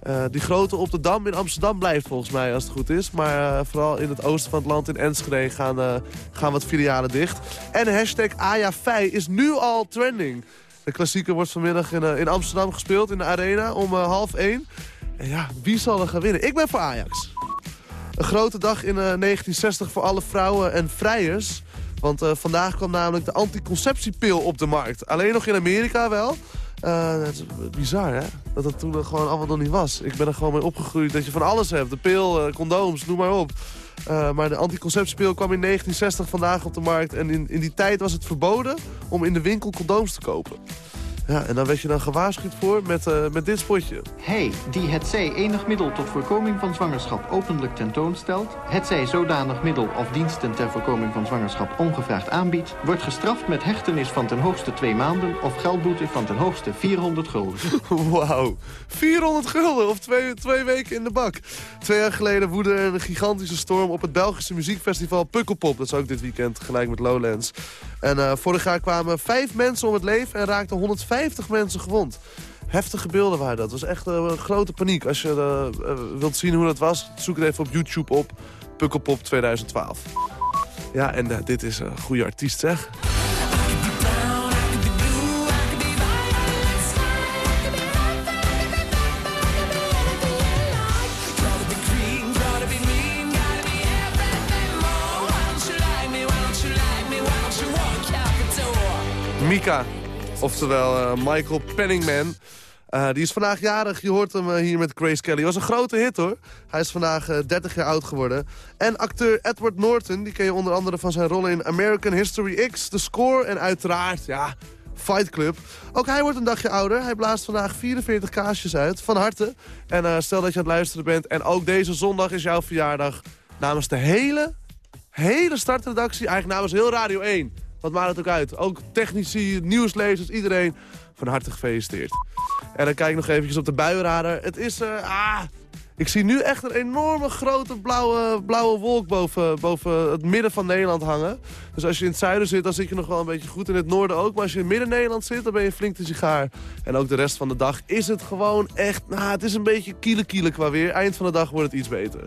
Eh, die grote op de Dam in Amsterdam blijft volgens mij als het goed is. Maar vooral in het oosten van het land, in Enschede, gaan, gaan wat filialen dicht. En hashtag is nu al trending. De klassieker wordt vanmiddag in, in Amsterdam gespeeld in de Arena om half één. En ja, wie zal er gaan winnen? Ik ben voor Ajax. Een grote dag in eh, 1960 voor alle vrouwen en vrijers. Want eh, vandaag kwam namelijk de anticonceptiepil op de markt. Alleen nog in Amerika wel. Eh, dat is bizar, hè? Dat dat toen gewoon allemaal nog niet was. Ik ben er gewoon mee opgegroeid dat je van alles hebt. De pil, eh, condooms, noem maar op. Eh, maar de anticonceptiepil kwam in 1960 vandaag op de markt. En in, in die tijd was het verboden om in de winkel condooms te kopen. Ja, en daar werd je dan gewaarschuwd voor met, eh, met dit spotje. Hij die het zij enig middel tot voorkoming van zwangerschap openlijk tentoonstelt, het zij zodanig middel of diensten ter voorkoming van zwangerschap ongevraagd aanbiedt, wordt gestraft met hechtenis van ten hoogste twee maanden of geldboete van ten hoogste 400 gulden. Wauw, 400 gulden of twee, twee weken in de bak. Twee jaar geleden woedde er een gigantische storm op het Belgische muziekfestival Pukkelpop. Dat is ook dit weekend, gelijk met Lowlands. En eh, vorig jaar kwamen vijf mensen om het leven en raakten 150 mensen gewond. Heftige beelden waren dat. Het was echt eh, een grote paniek. Als je eh, eh, wilt zien hoe dat was, zoek het even op YouTube op. Pukkelpop 2012. Ja, en dit is een goede artiest, zeg. Mika, oftewel eh, Michael Penningman. Eh, die is vandaag jarig, je hoort hem eh, hier met Grace Kelly. was een grote hit hoor. Hij is vandaag eh, 30 jaar oud geworden. En acteur Edward Norton, die ken je onder andere van zijn rollen in American History X, The Score en uiteraard, ja, Fight Club. Ook hij wordt een dagje ouder. Hij blaast vandaag 44 kaasjes uit, van harte. En stel dat je aan het luisteren bent en ook deze zondag is jouw verjaardag. Namens de hele, hele startredactie, eigenlijk namens heel Radio 1. Wat maakt het ook uit. Ook technici, nieuwslezers, iedereen van harte gefeliciteerd. En dan kijk ik nog eventjes op de buienradar. Het is, eh, ah, ik zie nu echt een enorme grote blauwe, blauwe wolk boven, boven het midden van Nederland hangen. Dus als je in het zuiden zit, dan zit je nog wel een beetje goed. In het noorden ook. Maar als je in midden-Nederland zit, dan ben je flink de sigaar. En ook de rest van de dag is het gewoon echt... Nou, het is een beetje kiele-kiele qua weer. Eind van de dag wordt het iets beter.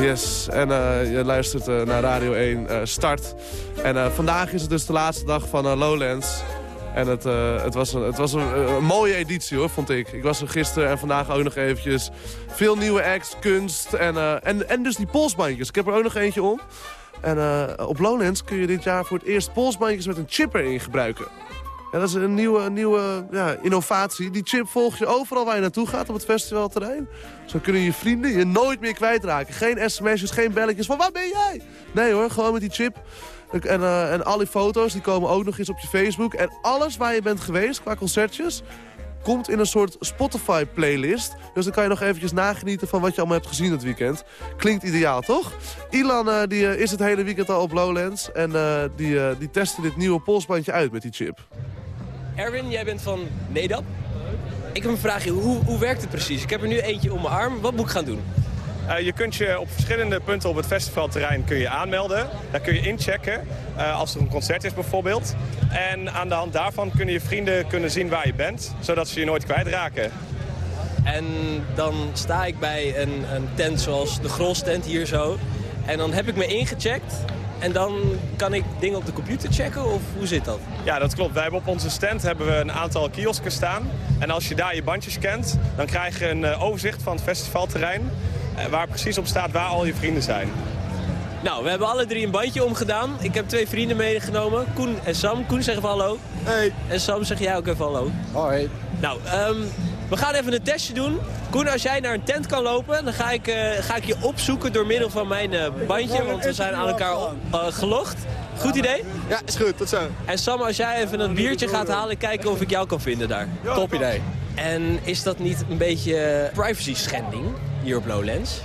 Yes, en eh, je luistert eh, naar Radio 1 eh, Start. En vandaag is het dus de laatste dag van Lowlands. En het, het was, een, het was een, mooie editie hoor, vond ik. Ik was er gisteren en vandaag ook nog eventjes. Veel nieuwe acts, kunst en, en, en dus die polsbandjes. Ik heb er ook nog eentje om. En op Lowlands kun je dit jaar voor het eerst polsbandjes met een chip erin gebruiken. Ja, dat is een nieuwe, een nieuwe ja, innovatie. Die chip volg je overal waar je naartoe gaat op het festivalterrein. Zo kunnen je vrienden je nooit meer kwijtraken. Geen sms'jes, geen belletjes van waar ben jij? Nee hoor, gewoon met die chip. En, eh, en al die foto's die komen ook nog eens op je Facebook. En alles waar je bent geweest qua concertjes komt in een soort Spotify-playlist. Dus dan kan je nog eventjes nagenieten van wat je allemaal hebt gezien het weekend. Klinkt ideaal, toch? Ilan eh, die, eh, is het hele weekend al op Lowlands. En die, die dit nieuwe polsbandje uit met die chip. Erwin, jij bent van NEDAP. Ik heb een vraagje. Hoe, hoe werkt het precies? Ik heb er nu eentje om mijn arm. Wat moet ik gaan doen? Eh, je kunt je op verschillende punten op het festivalterrein kun je aanmelden. Daar kun je inchecken eh, als er een concert is bijvoorbeeld. En aan de hand daarvan kunnen je vrienden kunnen zien waar je bent, zodat ze je nooit kwijtraken. En dan sta ik bij een, een tent zoals de Gros tent hier zo. En dan heb ik me ingecheckt. En dan kan ik dingen op de computer checken of hoe zit dat? Ja, dat klopt. Wij hebben op onze stand hebben we een aantal kiosken staan. En als je daar je bandjes kent, dan krijg je een eh, overzicht van het festivalterrein... eh, waar precies op staat waar al je vrienden zijn. Nou, we hebben alle drie een bandje omgedaan. Ik heb twee vrienden meegenomen, Koen en Sam. Koen zegt even hallo. Hey. En Sam zeg jij ook even hallo. Hoi. Nou, ehm, we gaan even een testje doen. Koen, als jij naar een tent kan lopen, dan ga ik, eh, ga ik je opzoeken door middel van mijn eh, bandje. Want we zijn aan elkaar eh, gelogd. Goed idee? Ja, is goed. Tot zo. En Sam, als jij even een biertje gaat halen, kijken of ik jou kan vinden daar. Top idee. En is dat niet een beetje privacy schending hier op Lowlands?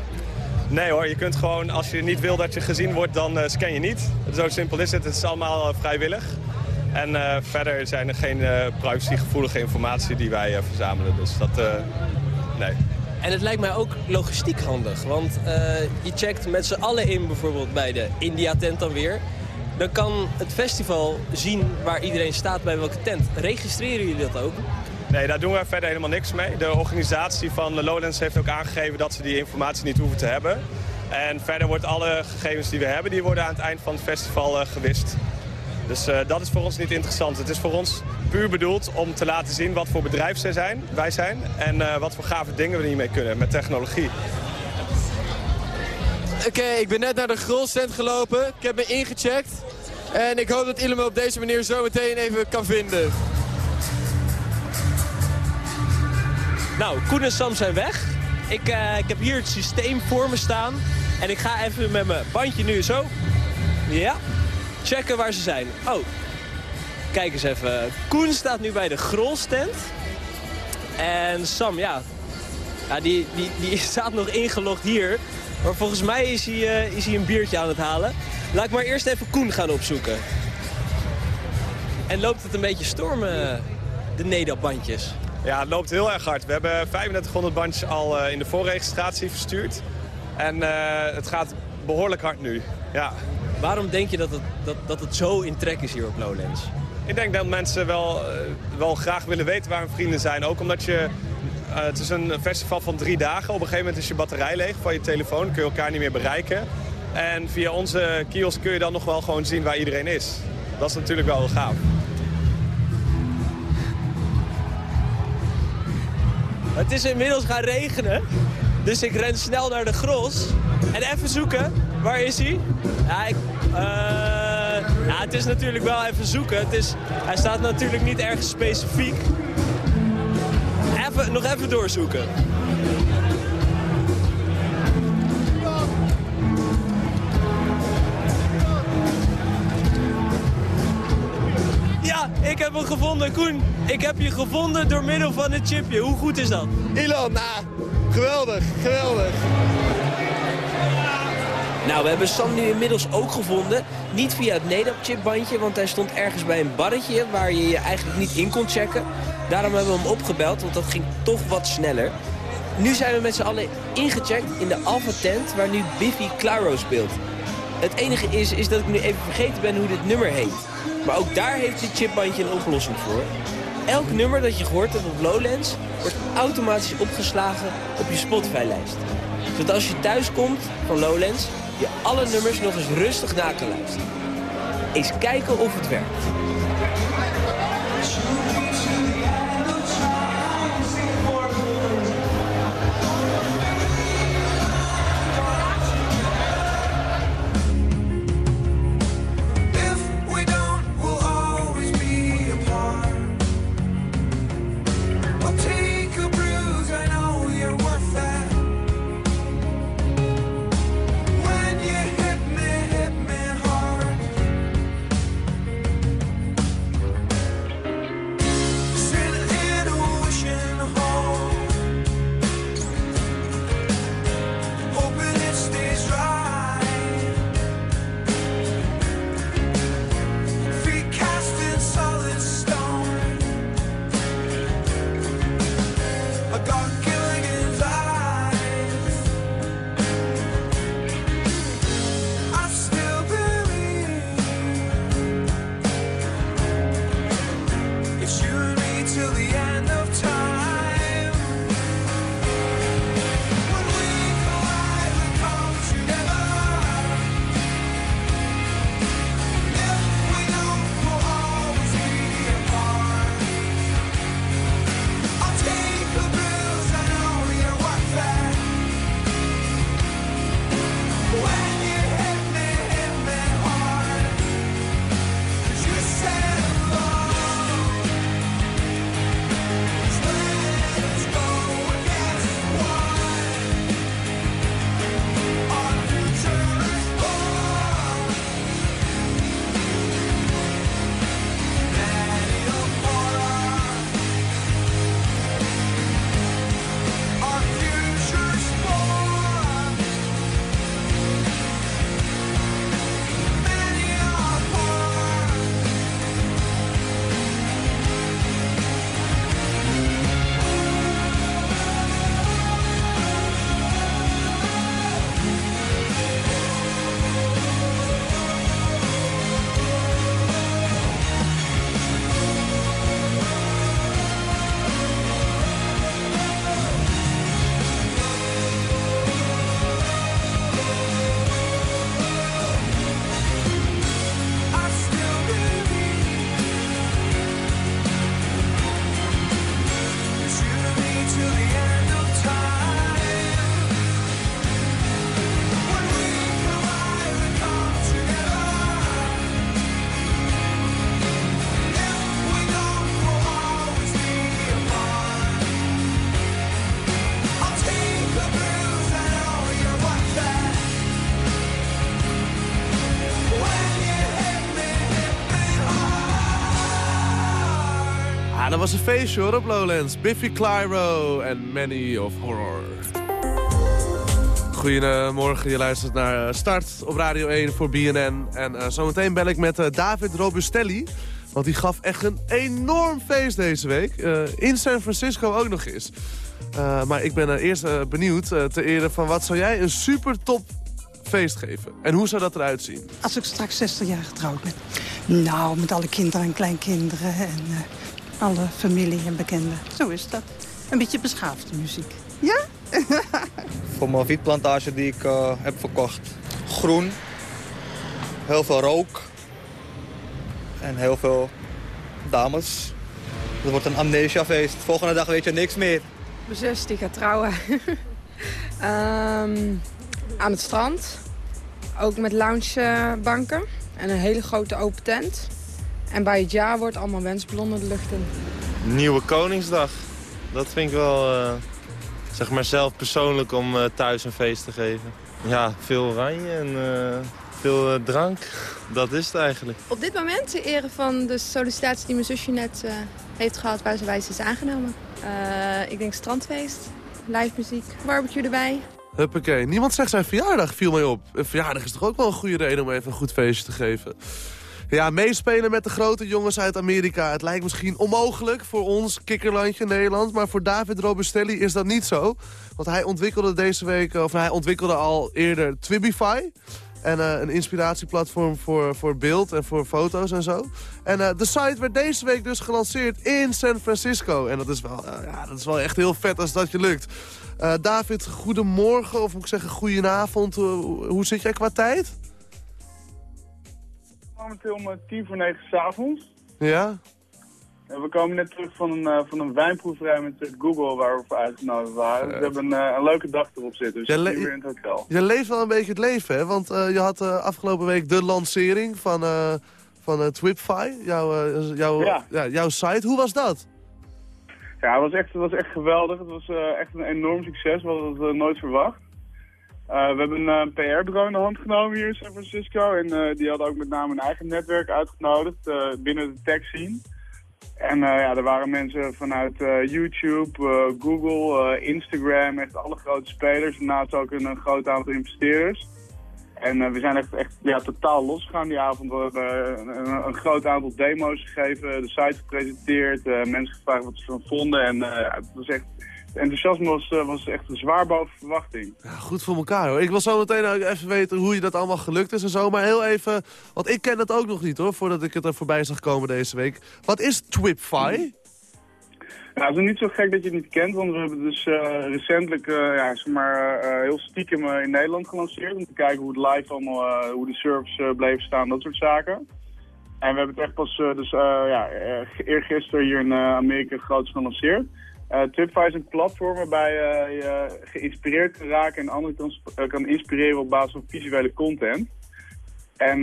Nee hoor, je kunt gewoon, als je niet wil dat je gezien wordt, dan eh, scan je niet. Zo simpel is het. Het is allemaal vrijwillig. En eh, verder zijn er geen eh, privacygevoelige informatie die wij eh, verzamelen. Dus dat, nee. En het lijkt mij ook logistiek handig. Want je checkt met z'n allen in bijvoorbeeld bij de India-tent dan weer. Dan kan het festival zien waar iedereen staat bij welke tent. Registreren jullie dat ook? Nee, daar doen we verder helemaal niks mee. De organisatie van de Lowlands heeft ook aangegeven dat ze die informatie niet hoeven te hebben. En verder wordt alle gegevens die we hebben, die worden aan het eind van het festival gewist. Dus eh, dat is voor ons niet interessant. Het is voor ons puur bedoeld om te laten zien wat voor bedrijf zij zijn, wij zijn. En eh, wat voor gave dingen we hiermee kunnen met technologie. Oké, ik ben net naar de grolstand gelopen. Ik heb me ingecheckt. En ik hoop dat Ilem me op deze manier zo meteen even kan vinden. Nou, Koen en Sam zijn weg. Ik, eh, ik heb hier het systeem voor me staan. En ik ga even met mijn bandje nu zo. Ja. Checken waar ze zijn. Oh. Kijk eens even. Koen staat nu bij de grolstand. En Sam, ja. ja die, die, die staat nog ingelogd hier. Maar volgens mij is hij, eh, is hij een biertje aan het halen. Laat ik maar eerst even Koen gaan opzoeken. En loopt het een beetje stormen, de Nedap-bandjes? Ja, het loopt heel erg hard. We hebben 3500 bandjes al eh, in de voorregistratie verstuurd. En eh, het gaat behoorlijk hard nu. Ja. Waarom denk je dat het, dat, dat het zo in trek is hier op Lowlands? Ik denk dat mensen wel, eh, wel graag willen weten waar hun vrienden zijn. Ook omdat je... eh, het is een festival van drie dagen. Op een gegeven moment is je batterij leeg van je telefoon. Kun je elkaar niet meer bereiken. En via onze kiosk kun je dan nog wel gewoon zien waar iedereen is. Dat is natuurlijk wel heel gaaf. Het is inmiddels gaan regenen. Dus ik ren snel naar de gros. En even zoeken. Waar is hij? Ja, ik, eh, ja, het is natuurlijk wel even zoeken. Het is, hij staat natuurlijk niet ergens specifiek. Even, nog even doorzoeken. Ja, ik heb hem gevonden. Koen, ik heb je gevonden door middel van het chipje. Hoe goed is dat? Ilan, nou, geweldig, geweldig. Nou, we hebben Sam nu inmiddels ook gevonden. Niet via het NEDAP-chipbandje, want hij stond ergens bij een barretje... waar je je eigenlijk niet in kon checken. Daarom hebben we hem opgebeld, want dat ging toch wat sneller. Nu zijn we met z'n allen ingecheckt in de Alpha-tent... waar nu Biffy Clyro speelt. Het enige is, is dat ik nu even vergeten ben hoe dit nummer heet. Maar ook daar heeft dit chipbandje een oplossing voor. Elk nummer dat je gehoord hebt op Lowlands... wordt automatisch opgeslagen op je Spotify-lijst. Zodat als je thuis komt van Lowlands... je alle nummers nog eens rustig na kan luisteren. Eens kijken of het werkt. Was een feestje hoor op Lowlands. Biffy Clyro en Many of Horror. Goedemorgen, je luistert naar Start op Radio 1 voor BNN. En eh, zometeen bel ik met eh, David Robustelli. Want die gaf echt een enorm feest deze week. Eh, in San Francisco ook nog eens. Eh, maar ik ben eh, eerst eh, benieuwd eh, ter ere van wat zou jij een super top feest geven? En hoe zou dat eruit zien? Als ik straks 60 jaar getrouwd ben. Nou, met alle kinderen en kleinkinderen en eh, alle familie en bekenden. Zo is dat. Een beetje beschaafde muziek. Ja? Voor mijn wietplantage die ik eh, heb verkocht. Groen, heel veel rook en heel veel dames. Het wordt een amnesiafeest. Volgende dag weet je niks meer. Mijn zus die gaat trouwen. Ehm, aan het strand. Ook met loungebanken. En een hele grote open tent. En bij het jaar wordt allemaal wensballonnen de lucht in. Nieuwe Koningsdag. Dat vind ik wel, eh, zeg maar zelf persoonlijk om eh, thuis een feest te geven. Ja, veel oranje en eh, veel drank. Dat is het eigenlijk. Op dit moment de ere van de sollicitatie die mijn zusje net eh, heeft gehad... waar ze wijs is aangenomen. Eh, ik denk strandfeest, live muziek, barbecue erbij. Huppakee. Niemand zegt zijn verjaardag, viel mij op. Een verjaardag is toch ook wel een goede reden om even een goed feestje te geven. Ja, meespelen met de grote jongens uit Amerika. Het lijkt misschien onmogelijk voor ons, kikkerlandje Nederland. Maar voor David Robustelli is dat niet zo. Want hij ontwikkelde deze week, of hij ontwikkelde al eerder Twibify. En eh, een inspiratieplatform voor, voor beeld en voor foto's en zo. En eh, de site werd deze week dus gelanceerd in San Francisco. En dat is wel, eh, ja, dat is wel echt heel vet als dat je lukt. David, goedemorgen, of moet ik zeggen goedenavond. Hoe zit jij qua tijd? Momenteel om eh, tien voor negen s'avonds. Ja? We komen net terug van een, eh, van een wijnproeverij met eh, Google waar we voor uitgenodigd waren. Dus we hebben een, een leuke dag erop zitten, dus we nu weer in het hotel. Je leeft wel een beetje het leven, hè? Want je had afgelopen week de lancering van, van Twipfy, jouw, jouw, Ja. ja, jouw site. Hoe was dat? Ja, het was echt, het was echt geweldig. Het was echt een enorm succes. We hadden het nooit verwacht. Eh, we hebben een PR-bureau in de hand genomen hier in San Francisco. En eh, die hadden ook met name een eigen netwerk uitgenodigd eh, binnen de tech scene. En eh, ja, er waren mensen vanuit eh, YouTube, eh, Google, eh, Instagram, echt alle grote spelers. Daarnaast ook een, groot aantal investeerders. En eh, we zijn echt, echt ja, totaal losgegaan die avond. We hebben een, een, groot aantal demo's gegeven, de site gepresenteerd, eh, mensen gevraagd wat ze ervan vonden. En eh, het was echt, enthousiasme was, eh, was echt zwaar boven verwachting. Ja, goed voor elkaar, hoor. Ik wil zo meteen ook even weten hoe je dat allemaal gelukt is en zo. Maar heel even, want ik ken dat ook nog niet, hoor, voordat ik het er voorbij zag komen deze week. Wat is Twipfy? Ja, het is niet zo gek dat je het niet kent, want we hebben dus eh, recentelijk eh, ja, zeg maar, heel stiekem in Nederland gelanceerd. Om te kijken hoe het live allemaal, hoe de service eh, bleef staan, dat soort zaken. En we hebben het echt pas uh, dus, uh, ja, uh, eergisteren hier in uh, Amerika groots gelanceerd. Uh, is een platform waarbij uh, je geïnspireerd kan raken en anderen kan, kan inspireren op basis van visuele content. En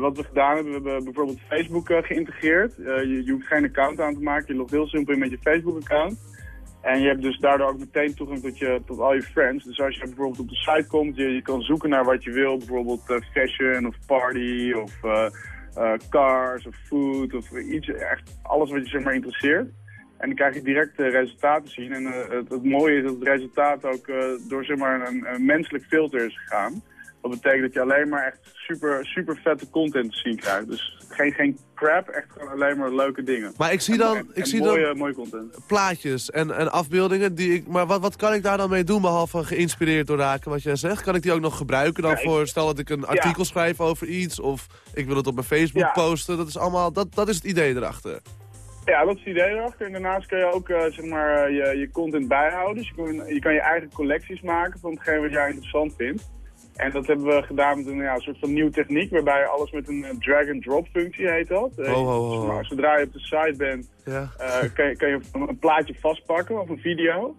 wat we gedaan hebben, we hebben bijvoorbeeld Facebook geïntegreerd. Je, je, hoeft geen account aan te maken, je logt heel simpel in met je Facebook-account. En je hebt dus daardoor ook meteen toegang tot, je, tot al je friends. Dus als je bijvoorbeeld op de site komt, je, je kan zoeken naar wat je wil. Bijvoorbeeld fashion of party of cars of food of iets. Echt alles wat je zeg maar interesseert. En dan krijg je direct de resultaten zien. En het, het, mooie is dat het resultaat ook door zeg maar, een, een menselijk filter is gegaan. Dat betekent dat je alleen maar echt super, super vette content te zien krijgt. Dus geen, geen crap, echt gewoon alleen maar leuke dingen. Maar ik zie dan, en, ik zie mooie, dan mooie content. plaatjes en, en afbeeldingen. Die ik, maar wat, wat kan ik daar dan mee doen, behalve geïnspireerd door raken wat jij zegt? Kan ik die ook nog gebruiken dan Ja, ik- voor, stel dat ik een artikel schrijf over iets... of ik wil het op mijn Facebook Ja. posten. Dat is allemaal, dat, dat is het idee erachter. Ja, dat is het idee erachter. En daarnaast kun je ook eh, zeg maar, eh, je, je content bijhouden. Dus je kan, je kan je eigen collecties maken van hetgeen wat jij interessant vindt. En dat hebben we gedaan met een ja, soort van nieuwe techniek, waarbij alles met een eh, drag-and-drop functie heet dat. Maar, zodra je op de site bent, Ja. eh, kan, je, kan je een, plaatje vastpakken of een video.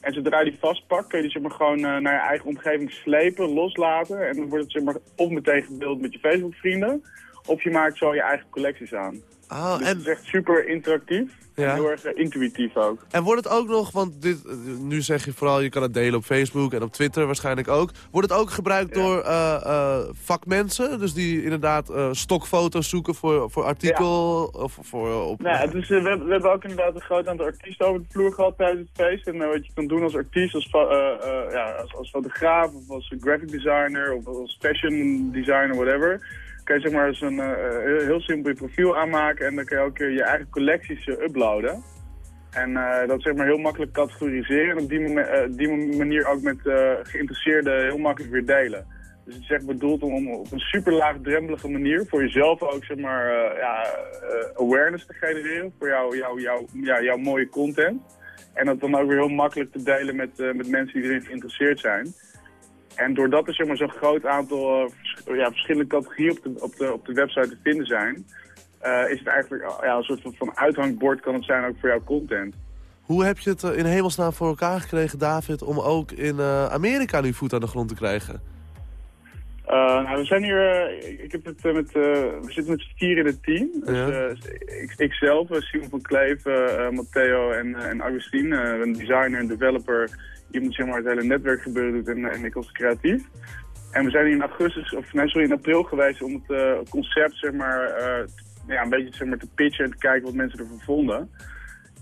En zodra je die vastpakt, kun je die zeg maar, gewoon naar je eigen omgeving slepen, loslaten. En dan wordt het zeg maar, of meteen gedeeld met je Facebook-vrienden, of je maakt zo je eigen collecties aan. Oh, dus en- het is echt super interactief Ja. en heel erg eh, intuïtief ook. En wordt het ook nog, want dit, eh, nu zeg je vooral, je kan het delen op Facebook en op Twitter waarschijnlijk ook. Wordt het ook gebruikt door eh, vakmensen? Dus die inderdaad stokfoto's zoeken voor, voor artikel of voor op... Nou, het is, eh, we, hebben- we hebben ook inderdaad een groot aantal artiesten over de vloer gehad tijdens het feest. En wat je kan doen als artiest, als, ja, als, als fotograaf of als graphic designer of als fashion designer, whatever. Kan je zeg maar eens een eh, heel, simpel je profiel aanmaken en dan kan je ook eh, je eigen collecties eh, uploaden. En eh, dat zeg maar heel makkelijk categoriseren en op die, eh, die manier ook met eh, geïnteresseerden heel makkelijk weer delen. Dus het is echt bedoeld om, om op een super laagdrempelige manier voor jezelf ook zeg maar, eh, ja, eh, awareness te genereren voor jou, jou, jou, ja, jouw mooie content. En dat dan ook weer heel makkelijk te delen met, eh, met mensen die erin geïnteresseerd zijn. En doordat er zo'n groot aantal eh, ja, verschillende categorieën op de, op, de, website te vinden zijn, eh, is het eigenlijk uh, ja, een soort van, uithangbord kan het zijn ook voor jouw content. Hoe heb je het eh, in hemelsnaam voor elkaar gekregen, David, om ook in eh, Amerika nu voet aan de grond te krijgen? Eh, nou, we zijn hier, eh, ik, heb het eh, met, we zitten met vier in het team. Dus, Ja. ik, ik zelf, eh, Simon van Kleef, Matteo en, en Augustine, eh, een designer en developer, iemand zeg maar het hele netwerkgebeuren doet en, en ik als creatief. En we zijn hier in augustus, of nee, sorry, in april geweest om het concept zeg maar, ja, een beetje zeg maar, te pitchen en te kijken wat mensen ervan vonden.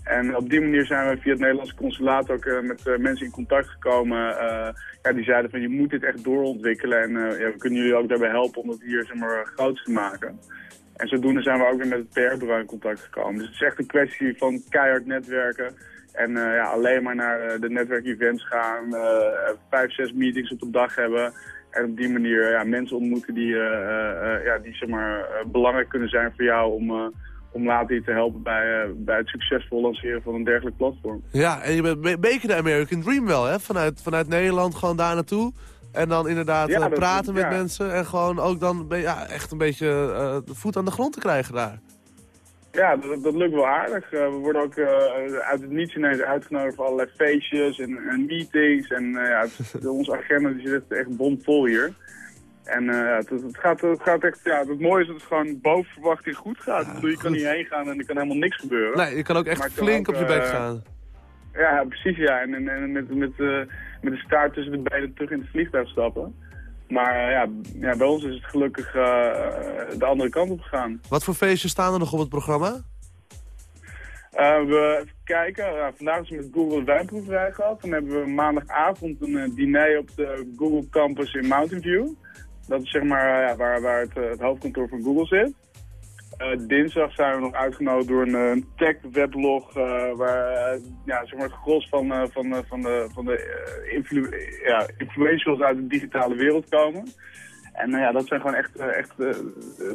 En op die manier zijn we via het Nederlandse consulaat ook eh, met eh, mensen in contact gekomen. eh, ja, die zeiden van je moet dit echt doorontwikkelen en ja, we kunnen jullie ook daarbij helpen om het hier zeg maar, groot te maken. En zodoende zijn we ook weer met het PR-bureau in contact gekomen. Dus het is echt een kwestie van keihard netwerken. En ja, alleen maar naar de netwerkevents gaan, vijf, zes meetings op de dag hebben. En op die manier ja, mensen ontmoeten die, ja, die zeg maar, belangrijk kunnen zijn voor jou om, om later je te helpen bij, eh, bij het succesvol lanceren van een dergelijk platform. Ja, en je bent een beetje de American Dream wel, hè? Vanuit, vanuit Nederland gewoon daar naartoe. En dan inderdaad Ja, eh, dat- praten met ja. mensen. En gewoon ook dan ja, echt een beetje eh, de voet aan de grond te krijgen daar. Ja, dat, dat lukt wel aardig. We worden ook uit het niets ineens uitgenodigd voor allerlei feestjes en, en meetings. En ja, het- onze agenda die zit echt bomvol hier. En eh, ja, het, het, gaat, het gaat echt, ja, het mooie is dat het gewoon boven verwachting goed gaat. Bedoel, je kan niet heen gaan en er kan helemaal niks gebeuren. Nee, je kan ook echt Maar flink ook, op je bek eh, gaan. Ja, precies ja. En, en, en met, met, eh, met de staart tussen de benen terug in het vliegtuig stappen. Maar ja, ja, bij ons is het gelukkig de andere kant op gegaan. Wat voor feestjes staan er nog op het programma? We even kijken. Ja, vandaag is met Google de wijnproeverij gehad. Dan hebben we maandagavond een diner op de Google Campus in Mountain View. Dat is zeg maar eh, ja, waar, waar het, eh, het hoofdkantoor van Google zit. Eh, dinsdag zijn we nog uitgenodigd door een, tech-weblog waar ja, zeg maar het gros van, van, van de, van de influ ja, influentials uit de digitale wereld komen. En ja, dat zijn gewoon echt, echt de,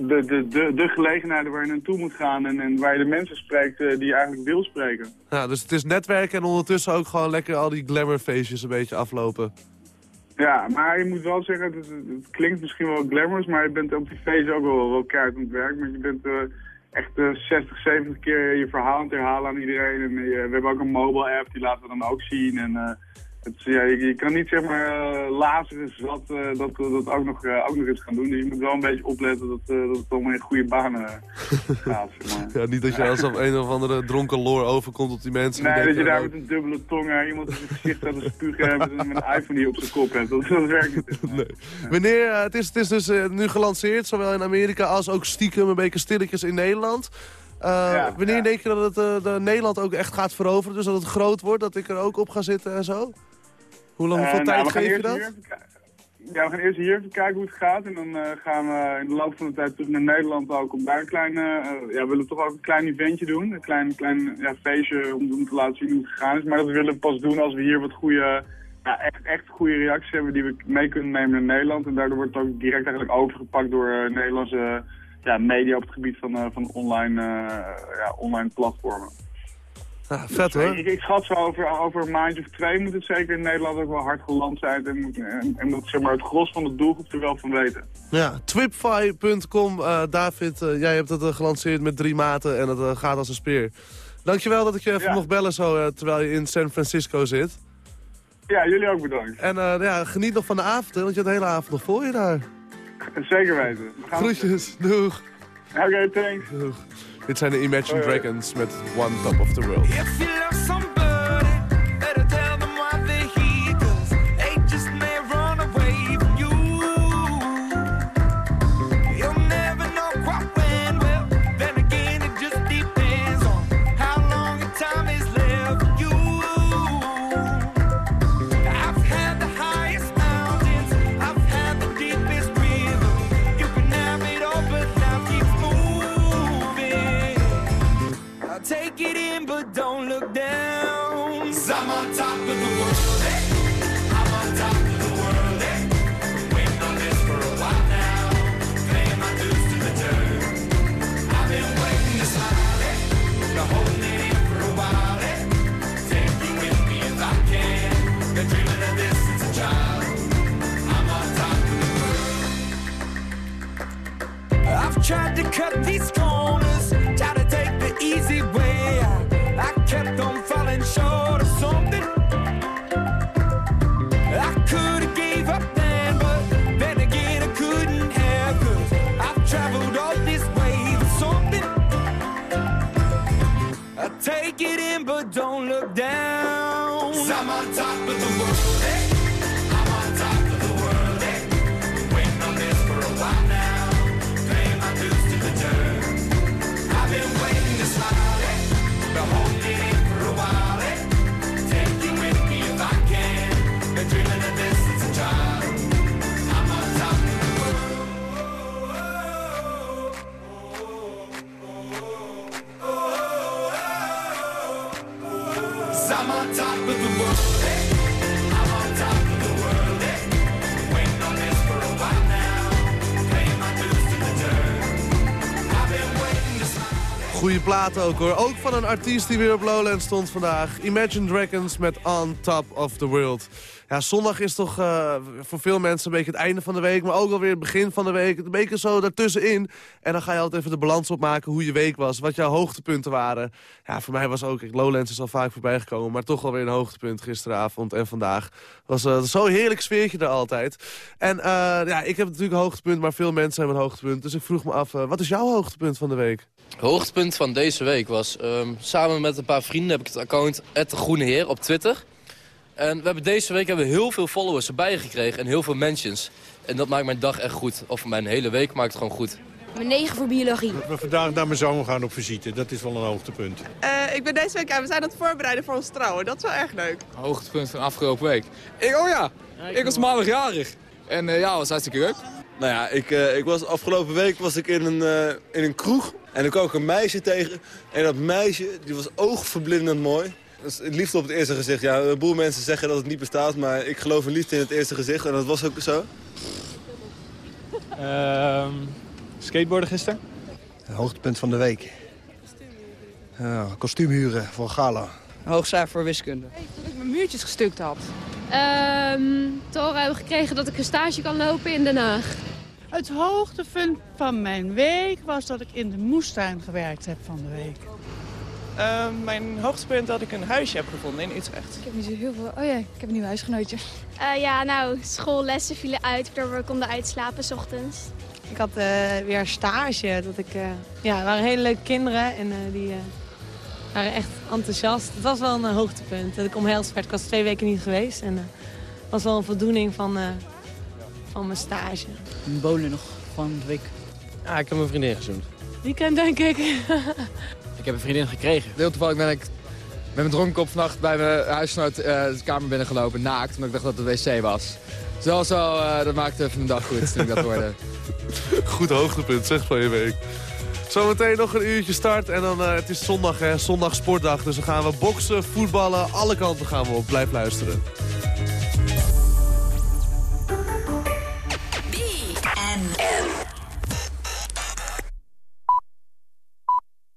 de, de, de gelegenheden waar je naartoe moet gaan en, en waar je de mensen spreekt die je eigenlijk wil spreken. Ja, dus het is netwerken en ondertussen ook gewoon lekker al die glamourfeestjes een beetje aflopen. Ja, maar je moet wel zeggen, het, het- klinkt misschien wel glamorous, maar je bent op die feest ook wel, wel keihard aan het werk. Want je bent eh, echt eh, 60, 70 keer je verhaal aan het herhalen aan iedereen. En eh, we hebben ook een mobile app, die laten we dan ook zien. En eh, het, is- ja, je, je kan niet zeg maar uh, lazeren zat eh, dat we dat ook nog, eh, ook nog eens gaan doen. Dus je moet wel een beetje opletten dat, eh, dat het allemaal in goede banen gaat. Zeg maar. Ja, niet dat je als op een of andere dronken loor overkomt op die mensen. die Nee, dat je daar met een dubbele tong aan iemand in zijn gezicht gaat spugen en met, een- iPhone die op zijn kop hebt. Dat, dat werkt niet. Wanneer, eh, het, is, het is dus eh, nu gelanceerd, zowel in Amerika als ook stiekem een beetje stilletjes in Nederland. Eh, wanneer denk je dat het eh, de Nederland ook echt gaat veroveren? Dus dat het groot wordt, dat ik er ook op ga zitten en zo? Hoe lang, hoeveel Eh, nou, tijd geef je eerst dat? hier Ja, we gaan eerst hier even kijken hoe het gaat. En dan eh, gaan we in de loop van de tijd terug naar Nederland ook om daar een klein... eh, ja, we willen toch ook een klein eventje doen. Een klein, klein ja, feestje om, om te laten zien hoe het gegaan is. Maar dat willen we pas doen als we hier wat goede... Ja, echt, echt goede reacties hebben die we mee kunnen nemen naar Nederland. En daardoor wordt het ook direct eigenlijk overgepakt door Nederlandse ja, media op het gebied van, van online, ja, online platformen. Vet hoor. Ik, ik schat zo over, over een maandje of twee moet het zeker in Nederland ook wel hard geland zijn. En, en, en moet zeg maar, het gros van de doelgroep er wel van weten. Ja, twipfy.com. eh, David, eh, jij hebt het eh, gelanceerd met drie maten en het gaat als een speer. Dankjewel dat ik je even mocht bellen zo, terwijl je in San Francisco zit. Ja, jullie ook bedankt. En ja, geniet nog van de avond, hè, want je hebt de hele avond nog voor je daar. Zeker weten. We gaan Groetjes, doeg. Oké, thanks. Doeg. Dit zijn de Imagine Hoi, hoi. Dragons met One Top of the World. Ook hoor. Ook van een artiest die weer op Lowland stond vandaag. Imagine Dragons met On Top of the World. Ja, zondag is toch eh, voor veel mensen een beetje het einde van de week... maar ook alweer het begin van de week. Een beetje zo daartussenin. En dan ga je altijd even de balans opmaken hoe je week was. Wat jouw hoogtepunten waren. Ja, voor mij was ook... Lowlands is al vaak voorbij gekomen... maar toch alweer een hoogtepunt gisteravond en vandaag. was uh, zo'n heerlijk sfeertje er altijd. En uh, ja, ik heb natuurlijk een hoogtepunt... maar veel mensen hebben een hoogtepunt. Dus ik vroeg me af, wat is jouw hoogtepunt van de week? Hoogtepunt van deze week was... Um, samen met een paar vrienden heb ik het account Het Groene Heer op Twitter... En we hebben deze week hebben we heel veel followers erbij gekregen en heel veel mentions. En dat maakt mijn dag echt goed. Of mijn hele week maakt het gewoon goed. Mijn 9 voor biologie. Dat we vandaag naar mijn zoon gaan op visite, dat is wel een hoogtepunt. Uh, ik ben deze week, ja, we zijn aan het voorbereiden voor ons trouwen. Dat is wel erg leuk. Hoogtepunt van afgelopen week. Ik, oh ja, ik was maandagjarig. En uh, ja, was hartstikke leuk. Nou ja, ik, uh, ik was, afgelopen week was ik in een, in een kroeg. En ik kwam ook een meisje tegen. En dat meisje, die was oogverblindend mooi. Dus het liefde op het eerste gezicht. Ja, een boel mensen zeggen dat het niet bestaat, maar ik geloof in liefde in het eerste gezicht. En dat was ook zo. Uh, skateboarden gisteren. Hoogtepunt van de week. Uh, kostuumhuren voor gala. Hoogzaar voor wiskunde. Dat ik mijn muurtjes gestukt had. Um, te horen hebben gekregen dat ik een stage kan lopen in Den Haag. Het hoogtepunt van mijn week was dat ik in de moestuin gewerkt heb van de week. Uh, mijn hoogtepunt dat ik een huisje heb gevonden in Utrecht. Ik heb niet zo heel veel... Oh ja, ik heb een nieuw huisgenootje. Uh, ja, nou, schoollessen vielen uit, waardoor we konden uitslapen s ochtends. Ik had uh, weer stage. Dat ik, ja, het waren hele leuke kinderen en die waren echt enthousiast. Het was wel een hoogtepunt dat ik omhelst werd. Ik was twee weken niet geweest en het was wel een voldoening van, van mijn stage. Een bolen nog van de week. Ja, ik heb mijn vriendin gezoend. Weekend denk ik. ik heb een vriendin gekregen. Heel toevallig ben ik met mijn dronkenkop vannacht bij mijn huisgenoot uh, de kamer binnengelopen, naakt. Omdat ik dacht dat het wc was. zoals al, eh, dat maakte even een dag goed toen ik dat. Goed hoogtepunt, zeg van je week. Zometeen nog een uurtje start en dan, eh, het is zondag, hè, zondag sportdag. Dus dan gaan we boksen, voetballen, alle kanten gaan we op. Blijf luisteren.